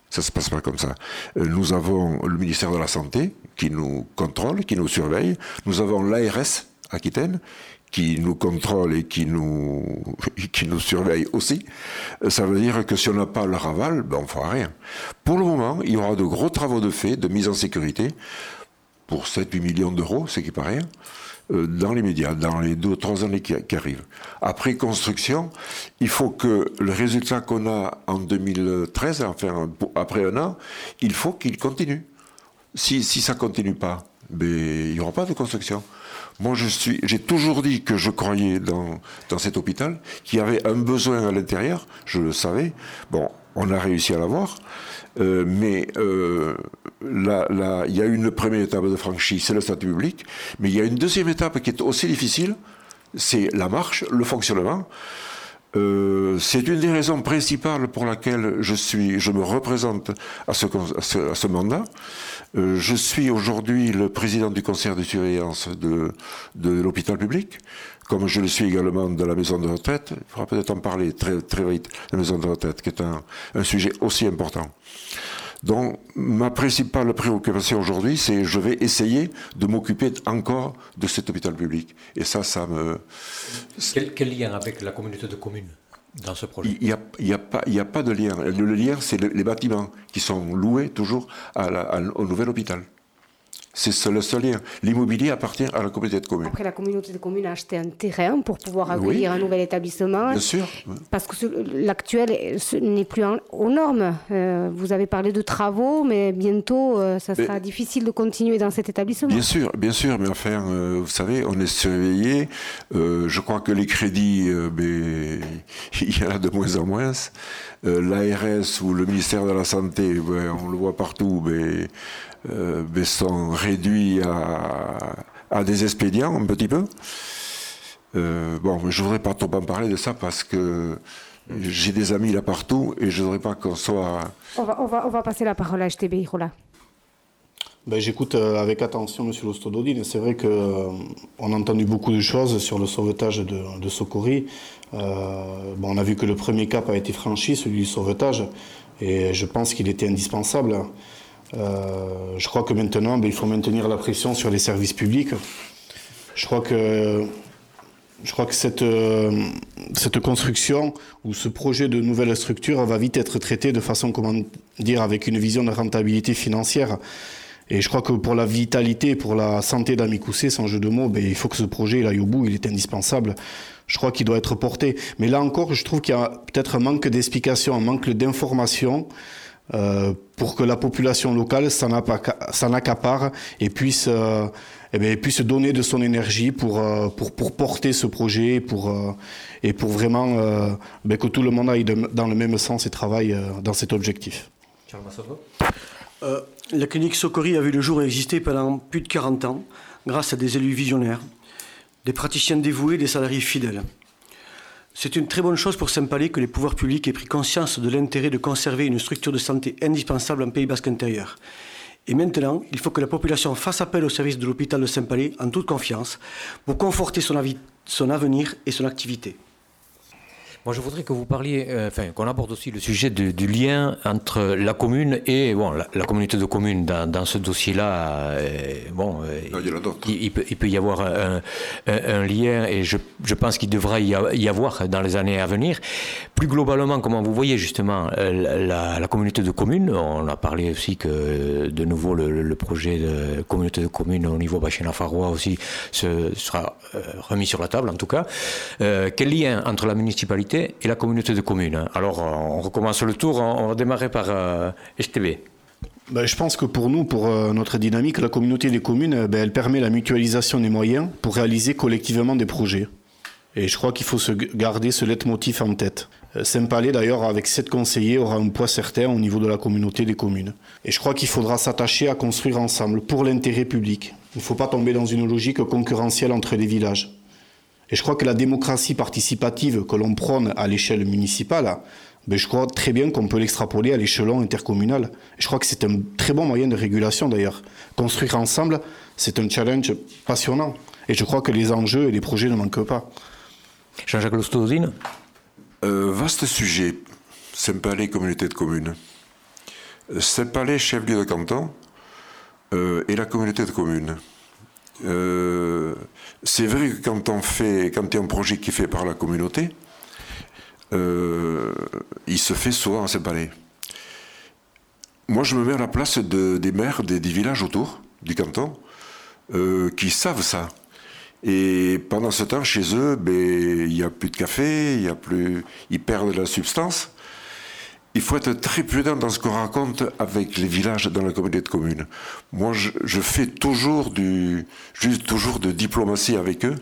Ça se passe pas comme ça. Euh, nous avons le ministère de la Santé qui nous contrôle, qui nous surveille. Nous avons l'ARS Aquitaine qui nous contrôle et qui nous, <laughs> qui nous surveille aussi. Euh, ça veut dire que si on n'a pas leur aval, ben on fera rien. Pour le moment, il y aura de gros travaux de fait, de mise en sécurité, pour 7-8 millions d'euros, ce qui paraît rien. Euh, dans les médias, dans les deux ou trois années qui, arrivent. Après construction, il faut que le résultat qu'on a en 2013, enfin après un an, il faut qu'il continue. Si, si ça continue pas, ben, il n'y aura pas de construction. Moi, je suis, j'ai toujours dit que je croyais dans, dans cet hôpital, qu'il y avait un besoin à l'intérieur, je le savais. Bon, on a réussi à l'avoir. Euh, mais euh, là, il y a une première étape de franchie, c'est le statut public, mais il y a une deuxième étape qui est aussi difficile, c'est la marche, le fonctionnement. Euh, c'est une des raisons principales pour laquelle je suis, je me représente à ce, mandat. Je suis aujourd'hui le président du conseil de surveillance de l'hôpital public, comme je le suis également de la maison de retraite. Il faudra peut-être en parler très, très vite, la maison de retraite, qui est un, un sujet aussi important. Donc, ma principale préoccupation aujourd'hui, c'est je vais essayer de m'occuper encore de cet hôpital public. Et ça, ça me... Quel, lien avec la communauté de communes dans ce projet? Il n'y a, y a, pas, a, pas de lien. Le, lien, c'est les bâtiments qui sont loués toujours au nouvel hôpital. C'est le seul lien. L'immobilier appartient à la communauté de communes. Après, la communauté de communes a acheté un terrain pour pouvoir accueillir un nouvel établissement. Bien sûr. Parce que l'actuel n'est plus aux normes. Euh, vous avez parlé de travaux, mais bientôt, euh, ça sera difficile de continuer dans cet établissement. Bien sûr, bien sûr. Mais enfin, euh, vous savez, on est surveillé. je crois que les crédits, <laughs> il y en a de moins en moins. L'ARS ou le ministère de la Santé, ben, on le voit partout, mais euh, sont réduits à, des expédients un petit peu. Euh, bon, je voudrais pas trop en parler de ça parce que j'ai des amis là partout et je voudrais pas qu'on soit. On va, on, va, passer la parole à HTB, Rola. Ben, J'écoute euh, avec attention M. Lostododine. C'est vrai qu'on euh, on a entendu beaucoup de choses sur le sauvetage de, de Socori. bon, on a vu que le premier cap a été franchi, celui du sauvetage, et je pense qu'il était indispensable. Euh, je crois que maintenant, ben, il faut maintenir la pression sur les services publics. Je crois que, je crois que cette, euh, cette construction ou ce projet de nouvelle structure va vite être traité de façon, comment dire, avec une vision de rentabilité financière. Et je crois que pour la vitalité, pour la santé d'Amicoussé, sans jeu de mots, ben, il faut que ce projet aille au bout, il est indispensable. Je crois qu'il doit être porté. Mais là encore, je trouve qu'il y a peut-être un manque d'explication, un manque d'information. Euh, pour que la population locale s'en accapare et puisse, euh, eh bien, puisse donner de son énergie pour, euh, pour, pour porter ce projet pour, et pour vraiment ben, que tout le monde aille dans le même sens et travaille dans cet objectif. la clinique Socori a vu le jour et existé pendant plus de 40 ans grâce à des élus visionnaires, des praticiens dévoués, des salariés fidèles. C'est une très bonne chose pour Saint-Palais que les pouvoirs publics aient pris conscience de l'intérêt de conserver une structure de santé indispensable en Pays Basque intérieur. Et maintenant, il faut que la population fasse appel au service de l'hôpital de Saint-Palais en toute confiance pour conforter son, son avenir et son activité. Moi, je voudrais que vous parliez, euh, enfin, qu'on aborde aussi le sujet du lien entre la commune et bon, la, communauté de communes dans, ce dossier-là. Euh, bon, euh, il, peut, il, peut, y avoir un, lien et je, je pense qu'il devra y avoir dans les années à venir. Plus globalement, comment vous voyez justement la, communauté de communes? On a parlé aussi que de nouveau le, projet de communauté de communes au niveau Bachena-Farois aussi se, sera remis sur la table en tout cas. quel lien entre la municipalité et la communauté de communes. Alors, on recommence le tour, on va démarrer par euh, STB. Ben, je pense que pour nous, pour euh, notre dynamique, la communauté des communes, ben, elle permet la mutualisation des moyens pour réaliser collectivement des projets. Et je crois qu'il faut se garder ce leitmotiv en tête. Euh, Saint-Palais, d'ailleurs, avec sept conseillers, aura un poids certain au niveau de la communauté des communes. Et je crois qu'il faudra s'attacher à construire ensemble pour l'intérêt public. Il ne faut pas tomber dans une logique concurrentielle entre les villages. Et je crois que la démocratie participative que l'on prône à l'échelle municipale, ben je crois très bien qu'on peut l'extrapoler à l'échelon intercommunal. Je crois que c'est un très bon moyen de régulation d'ailleurs. Construire ensemble, c'est un challenge passionnant. Et je crois que les enjeux et les projets ne manquent pas. Jean-Jacques Lostodine euh, Vaste sujet. Saint-Palais, communauté de communes. Saint-Palais, chef-lieu de canton, euh, et la communauté de communes. Euh, c'est vrai que quand on fait, il y a un projet qui est fait par la communauté, euh, il se fait souvent à Saint-Palais. Moi, je me mets à la place des maires des, villages autour du canton euh, qui savent ça. Et pendant ce temps, chez eux, ben, il n'y a plus de café, y a plus, ils perdent la substance il faut être très prudent dans ce qu'on raconte avec les villages dans la communauté de communes. Moi, je, fais toujours du, juste toujours de diplomatie avec eux,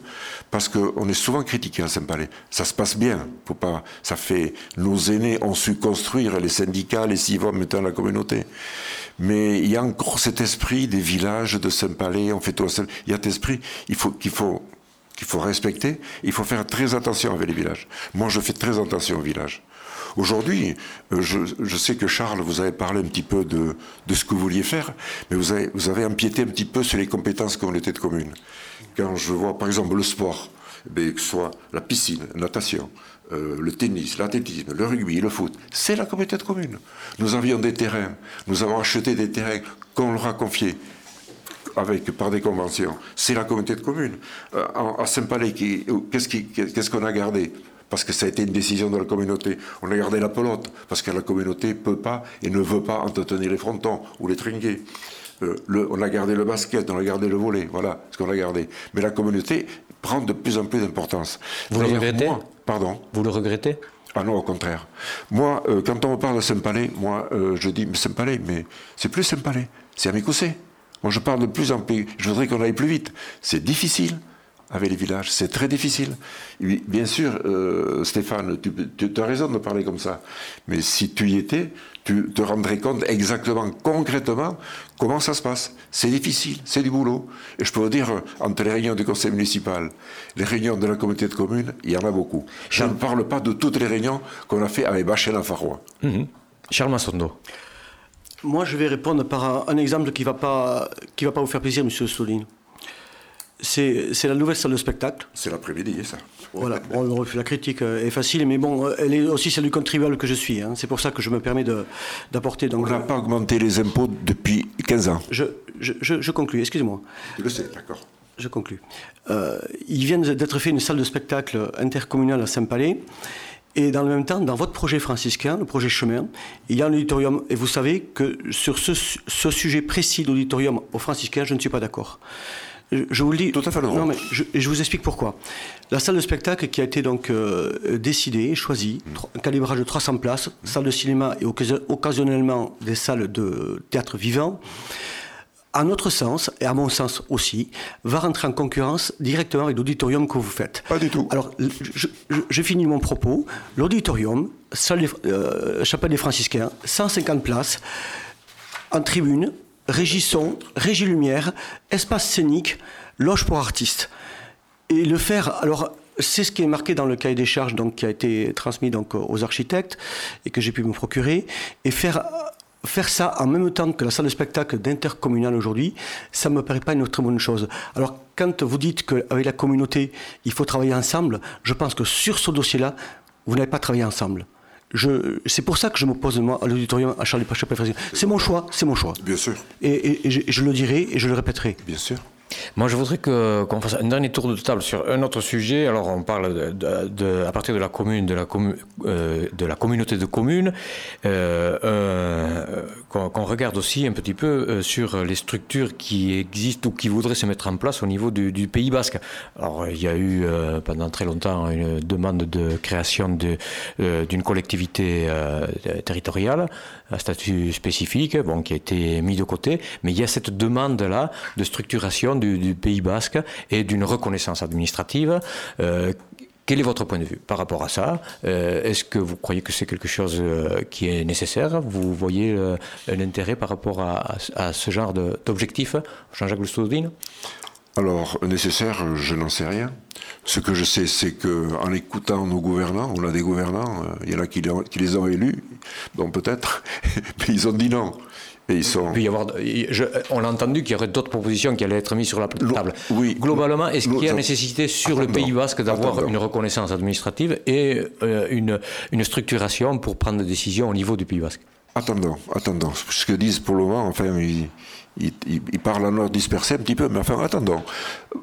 parce qu'on est souvent critiqué à Saint-Palais. Ça se passe bien, faut pas, ça fait, nos aînés ont su construire les syndicats, les civils maintenant la communauté. Mais il y a encore cet esprit des villages de Saint-Palais, on fait tout seul. Il y a cet esprit, il faut, qu'il faut, qu'il faut respecter, il faut faire très attention avec les villages. Moi, je fais très attention aux villages. Aujourd'hui, euh, je, sais que Charles, vous avez parlé un petit peu de, ce que vous vouliez faire, mais vous avez, empiété un petit peu sur les compétences communauté de communes. Quand je vois par exemple le sport, que ce soit la piscine, la natation, euh, le tennis, l'athlétisme, le rugby, le foot, c'est la communauté de communes. Nous avions des terrains, nous avons acheté des terrains qu'on leur a confiés avec, par des conventions. C'est la communauté de communes. Euh, à Saint-Palais, qu'est-ce qu'on a gardé? Parce que ça a été une décision de la communauté. On a gardé la pelote, parce que la communauté ne peut pas et ne veut pas entretenir les frontons ou les trinquets. Euh, on a gardé le basket, on a gardé le volet, voilà ce qu'on a gardé. Mais la communauté prend de plus en plus d'importance. Vous le regrettez Pardon Vous le regrettez ah non, au contraire. Moi, euh, quand on me parle de Saint-Palais, moi, euh, je dis Saint-Palais, mais c'est plus Saint-Palais, c'est Amicoussé. Moi, je parle de plus en plus. Je voudrais qu'on aille plus vite. C'est difficile avec les villages. C'est très difficile. Bien sûr, euh, Stéphane, tu, tu, as raison de parler comme ça. Mais si tu y étais, tu te rendrais compte exactement, concrètement, comment ça se passe. C'est difficile, c'est du boulot. Et je peux vous dire, entre les réunions du conseil municipal, les réunions de la communauté de communes, il y en a beaucoup. Je ne parle pas de toutes les réunions qu'on a fait avec Bachel en Farois. Mhm. Charles Massondo. Moi, je vais répondre par un, exemple qui ne va, pas, va pas vous faire plaisir, monsieur Soline c'est la nouvelle salle de spectacle. C'est l'après-midi, ça. Voilà, bon, la critique est facile, mais bon, elle est aussi celle du contribuable que je suis. Hein. C'est pour ça que je me permets d'apporter. On n'a pas augmenté les impôts depuis 15 ans. Je, je, je, conclue, excusez-moi. Je le sais, d'accord. Je conclue. Euh, il vient d'être fait une salle de spectacle intercommunale à Saint-Palais. Et dans le même temps, dans votre projet franciscain, le projet chemin, il y a un auditorium. Et vous savez que sur ce, ce sujet précis d'auditorium au franciscain, je ne suis pas d'accord. Je vous le dis. Tout à fait non, mais je, je, vous explique pourquoi. La salle de spectacle qui a été donc euh, décidée, choisie, un calibrage de 300 places, salle de cinéma et occasionnellement des salles de théâtre vivant, à notre sens, et à mon sens aussi, va rentrer en concurrence directement avec l'auditorium que vous faites. Pas du tout. Alors, je, finis mon propos. L'auditorium, salle euh, chapelle des franciscains, 150 places, en tribune, Régisson, Régie Lumière, espace scénique, loge pour artistes. Et le faire, alors c'est ce qui est marqué dans le cahier des charges qui a été transmis donc, aux architectes et que j'ai pu me procurer. Et faire, faire ça en même temps que la salle de spectacle d'intercommunal aujourd'hui, ça ne me paraît pas une très bonne chose. Alors quand vous dites qu'avec la communauté, il faut travailler ensemble, je pense que sur ce dossier-là, vous n'avez pas travaillé ensemble c'est pour ça que je m'oppose moi à l'auditorium à Charlie Pacha C'est mon choix, c'est mon choix. Bien sûr. Et, je, le dirai et je le répéterai. Bien sûr. Moi, je voudrais qu'on fasse un dernier tour de table sur un autre sujet. Alors, on parle de, à partir de la commune, de la, euh, de la communauté de communes, euh, euh, qu'on regarde aussi un petit peu sur les structures qui existent ou qui voudraient se mettre en place au niveau du, Pays Basque. Alors, il y a eu pendant très longtemps une demande de création d'une collectivité territoriale à statut spécifique, bon, qui a été mis de côté, mais il y a cette demande-là de structuration du, Pays basque et d'une reconnaissance administrative. Euh, quel est votre point de vue par rapport à ça? Euh, Est-ce que vous croyez que c'est quelque chose euh, qui est nécessaire? Vous voyez l'intérêt par rapport à, ce genre d'objectif, Jean-Jacques Loustoudine alors, nécessaire, je n'en sais rien. Ce que je sais, c'est qu'en écoutant nos gouvernants, on a des gouvernants, il y en a qui les ont élus, donc peut-être, <laughs> mais ils ont dit non. Et ils sont... y avoir, on a entendu qu'il y aurait d'autres propositions qui allaient être mises sur la table. Oui. Globalement, est-ce qu'il y a nécessité sur le Pays Basque d'avoir une reconnaissance administrative et euh, une, une, structuration pour prendre des décisions au niveau du Pays Basque? Attendons, attendons. Ce que disent pour le moment, enfin, ils, ils, parlent en ordre dispersé un petit peu, mais enfin, attendons.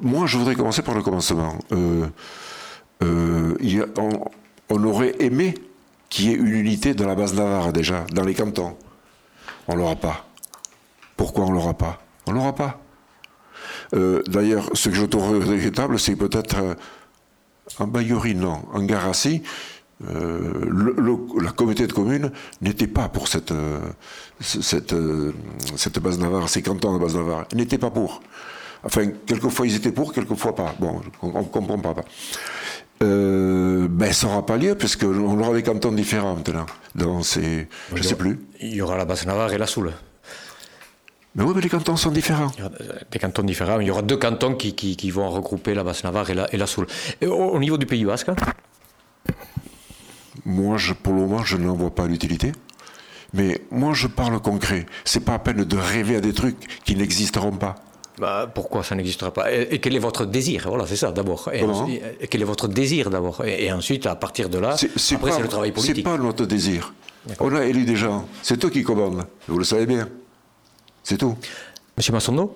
Moi, je voudrais commencer par le commencement. Euh, euh, on, on aurait aimé qu'il y ait une unité dans la base Navarre déjà, dans les cantons. On l'aura pas. Pourquoi on l'aura pas? On l'aura pas. Euh, d'ailleurs, ce que je trouve regrettable, c'est peut-être euh, en Bayerie, non, en Garassi, euh, la communauté de communes n'était pas pour cette, base navarre, ces cantons de base navarre. Ils n'étaient pas pour. Enfin, quelquefois ils étaient pour, quelquefois pas. Bon, on ne comprend pas. Ben, ça n'aura pas lieu, puisqu'on aura des cantons différents maintenant. Je ne sais plus. Il y aura la Basse-Navarre et la Soule. Mais oui, mais les cantons sont différents. Il y aura des cantons différents. Il y aura deux cantons qui, qui, vont regrouper la Basse-Navarre et la, et la Soule. au, niveau du Pays Basque Moi, je, pour le moment, je n'en vois pas l'utilité. Mais moi, je parle concret. C'est pas à peine de rêver à des trucs qui n'existeront pas. Bah, pourquoi ça n'existera pas et, quel est votre désir? Voilà, c'est ça d'abord. Et, et, quel est votre désir d'abord? Et, ensuite, à partir de là, c'est, après, c'est le travail politique. C'est pas notre désir. On a élu des gens. C'est toi qui commande. Vous le savez bien. C'est tout. Monsieur Massonneau?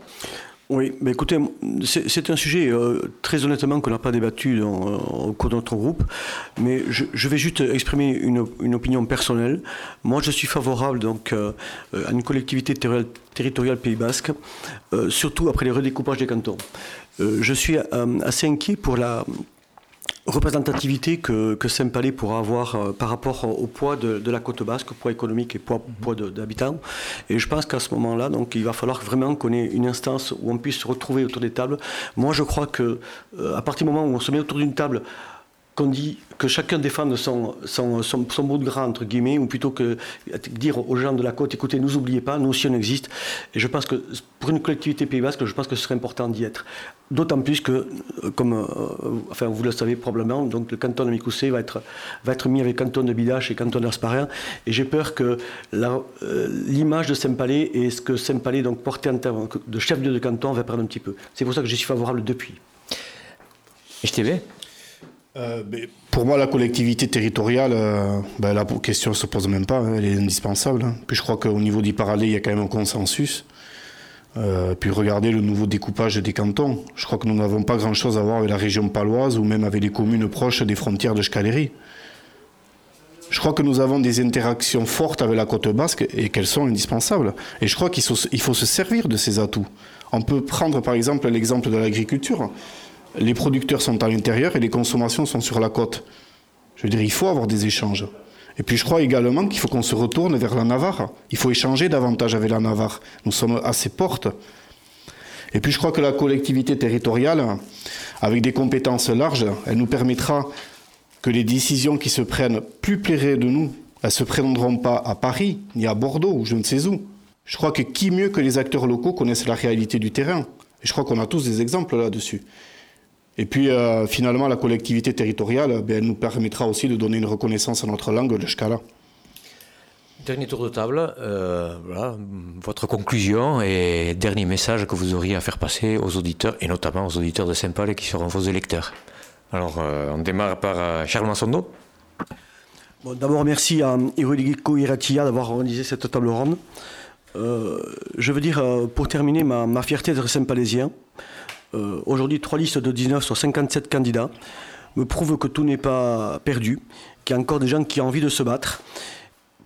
Oui, mais écoutez, c'est un sujet euh, très honnêtement qu'on n'a pas débattu dans, euh, au cours de notre groupe, mais je, vais juste exprimer une, opinion personnelle. Moi, je suis favorable donc euh, à une collectivité territoriale Pays Basque, surtout après les redécoupages des cantons. je suis assez inquiet pour la représentativité que, que Saint-Palais pourra avoir euh, par rapport au poids de, la côte basque, poids économique et poids, poids d'habitants. Et je pense qu'à ce moment-là, donc, il va falloir vraiment qu'on ait une instance où on puisse se retrouver autour des tables. Moi, je crois que euh, à partir du moment où on se met autour d'une table qu'on dit que chacun défende son, son, bout de gras, entre guillemets, ou plutôt que dire aux gens de la côte, écoutez, nous oubliez pas, nous aussi on existe. Et je pense que pour une collectivité pays basque, je pense que ce serait important d'y être. D'autant plus que, euh, comme euh, vous le savez probablement, donc le canton de Mikoussé va être, va être mis avec le canton de Bidache et le canton d'Asparien. Et j'ai peur que euh, l'image de Saint-Palais et ce que Saint-Palais portait en termes de chef de canton va perdre un petit peu. C'est pour ça que je suis favorable depuis. Euh, pour moi, la collectivité territoriale, euh, ben, la question ne se pose même pas, hein, elle est indispensable. Hein. Puis je crois qu'au niveau du parallèle, il y a quand même un consensus. Euh, puis regardez le nouveau découpage des cantons. Je crois que nous n'avons pas grand-chose à voir avec la région paloise ou même avec les communes proches des frontières de Scaléry. Je crois que nous avons des interactions fortes avec la côte basque et qu'elles sont indispensables. Et je crois qu'il faut, faut se servir de ces atouts. On peut prendre par exemple l'exemple de l'agriculture les producteurs sont à l'intérieur et les consommations sont sur la côte. Je veux dire, il faut avoir des échanges. Et puis je crois également qu'il faut qu'on se retourne vers la Navarre. Il faut échanger davantage avec la Navarre. Nous sommes à ses portes. Et puis je crois que la collectivité territoriale, avec des compétences larges, elle nous permettra que les décisions qui se prennent plus près de nous, elles ne se prendront pas à Paris, ni à Bordeaux, ou je ne sais où. Je crois que qui mieux que les acteurs locaux connaissent la réalité du terrain. Et je crois qu'on a tous des exemples là-dessus. Et puis euh, finalement, la collectivité territoriale, ben, elle nous permettra aussi de donner une reconnaissance à notre langue, le Shkala. Dernier tour de table, euh, voilà, votre conclusion et dernier message que vous auriez à faire passer aux auditeurs, et notamment aux auditeurs de Saint-Paul qui seront vos électeurs. Alors, euh, on démarre par Charles Massondo. Bon, D'abord, merci à Iruligiko Iratia d'avoir organisé cette table ronde. je veux dire, pour terminer, ma, ma fierté d'être Saint-Palaisien. Euh, aujourd'hui, trois listes de 19 sur 57 candidats me prouvent que tout n'est pas perdu, qu'il y a encore des gens qui ont envie de se battre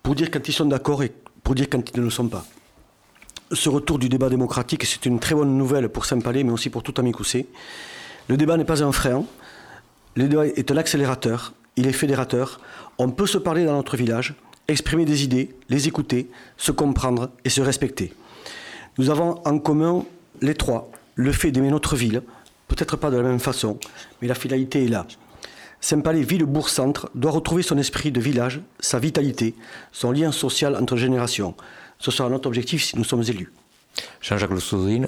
pour dire quand ils sont d'accord et pour dire quand ils ne le sont pas. Ce retour du débat démocratique, c'est une très bonne nouvelle pour Saint-Palais, mais aussi pour tout Amicoussé. Le débat n'est pas un frein, le débat est un accélérateur, il est fédérateur. On peut se parler dans notre village, exprimer des idées, les écouter, se comprendre et se respecter. Nous avons en commun les trois le fait d'aimer notre ville, peut-être pas de la même façon, mais la finalité est là. Saint-Palais, ville-bourg-centre, doit retrouver son esprit de village, sa vitalité, son lien social entre générations. Ce sera notre objectif si nous sommes élus. Jean-Jacques Lussoudine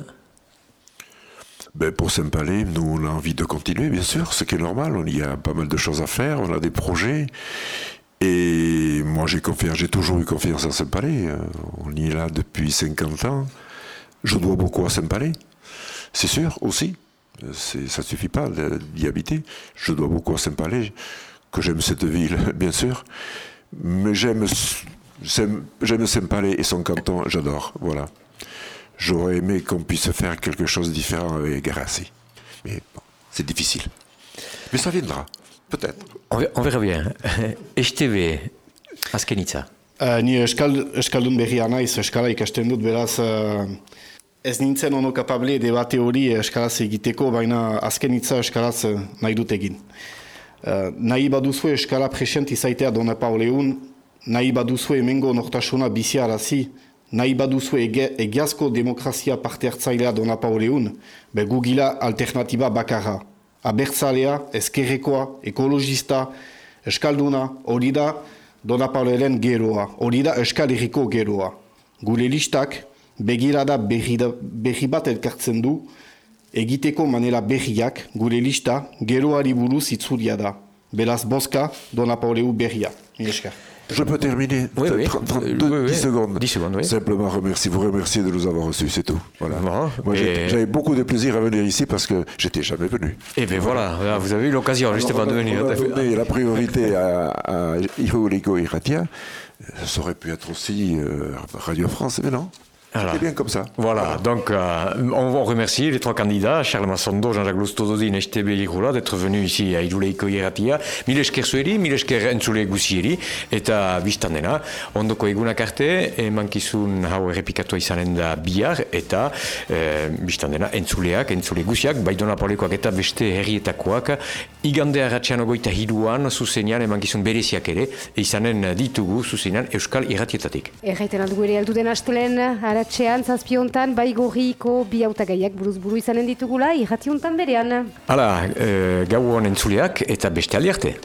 ben pour Saint-Palais, nous, on a envie de continuer, bien sûr, ce qui est normal. Il y a pas mal de choses à faire, on a des projets. Et moi, j'ai confiance, j'ai toujours eu confiance en Saint-Palais. Euh, on y est là depuis 50 ans. Je dois beaucoup à Saint-Palais. C'est sûr aussi, ça ne suffit pas d'y habiter. Je dois beaucoup à Saint-Palais, que j'aime cette ville, <laughs> bien sûr, mais j'aime Saint-Palais et son canton, j'adore. Voilà. J'aurais aimé qu'on puisse faire quelque chose de différent avec Garassi. Mais bon, c'est difficile. Mais ça viendra, peut-être. On verra bien. <laughs> HTV, Askenica. Ni euskaldun berria naiz, euskara ikasten dut, beraz, uh, Ez nintzen ono kapable debate hori eskaraz egiteko, baina azken hitza eskaraz eh, nahi dut egin. Uh, nahi baduzue eskara present izaitea Dona Pauleun, nahi baduzue emengo nortasuna biziarazi, nahi baduzue egiazko demokrazia parte hartzailea Dona Pauleun, be gugila alternatiba bakarra. Abertzalea, eskerrekoa, ekologista, eskalduna, hori da Dona Paulelen geroa, hori da eskal geroa. Gure listak, begirada berri, da, berri bat elkartzen du, egiteko manera berriak, gure lista, geroari buruz itzuria da. Beraz, boska, dona pauleu berria. Esker. Je peux terminer Oui, oui. 30, 30, Euh, 10 oui, oui. secondes. 10 secondes, oui. Simplement remercier, vous remercier de nous avoir reçus, c'est tout. Voilà. Bon, Moi, j'ai- et- j'avais beaucoup de plaisir à venir ici parce que j'étais jamais venu. Et bien voilà, là, vous avez eu l'occasion justement de venir. on a donné la priorité à, à Iratia. Ça aurait pu être aussi euh, Radio France, mais non. Voilà. C'est bien comme ça. Voilà, donc euh, on, on remercie les trois candidats, Charles Massondo, Jean-Jacques Lustododin et Stebe Irula, d'être venus ici à Iruleiko Iratia. Mil esker zueri, mil esker entzule guzieri, eta biztan dena. Ondoko egunak arte, emankizun hau errepikatua izanen da bihar, eta e, biztan dena entzuleak, entzule guziak, baidona paulekoak eta beste herrietakoak, igande arratxean ogoita hiruan, zuzenean emankizun bereziak ere, izanen ditugu zuzenean Euskal Iratietatik. Erraiten aldugu ere alduden astelen, aratxean, zazpiontan, baigorriko bi hautagaiak buruz buru izanen ditugula, irrationtan berean. Hala, e, gau honen entzuleak eta beste aldi arte.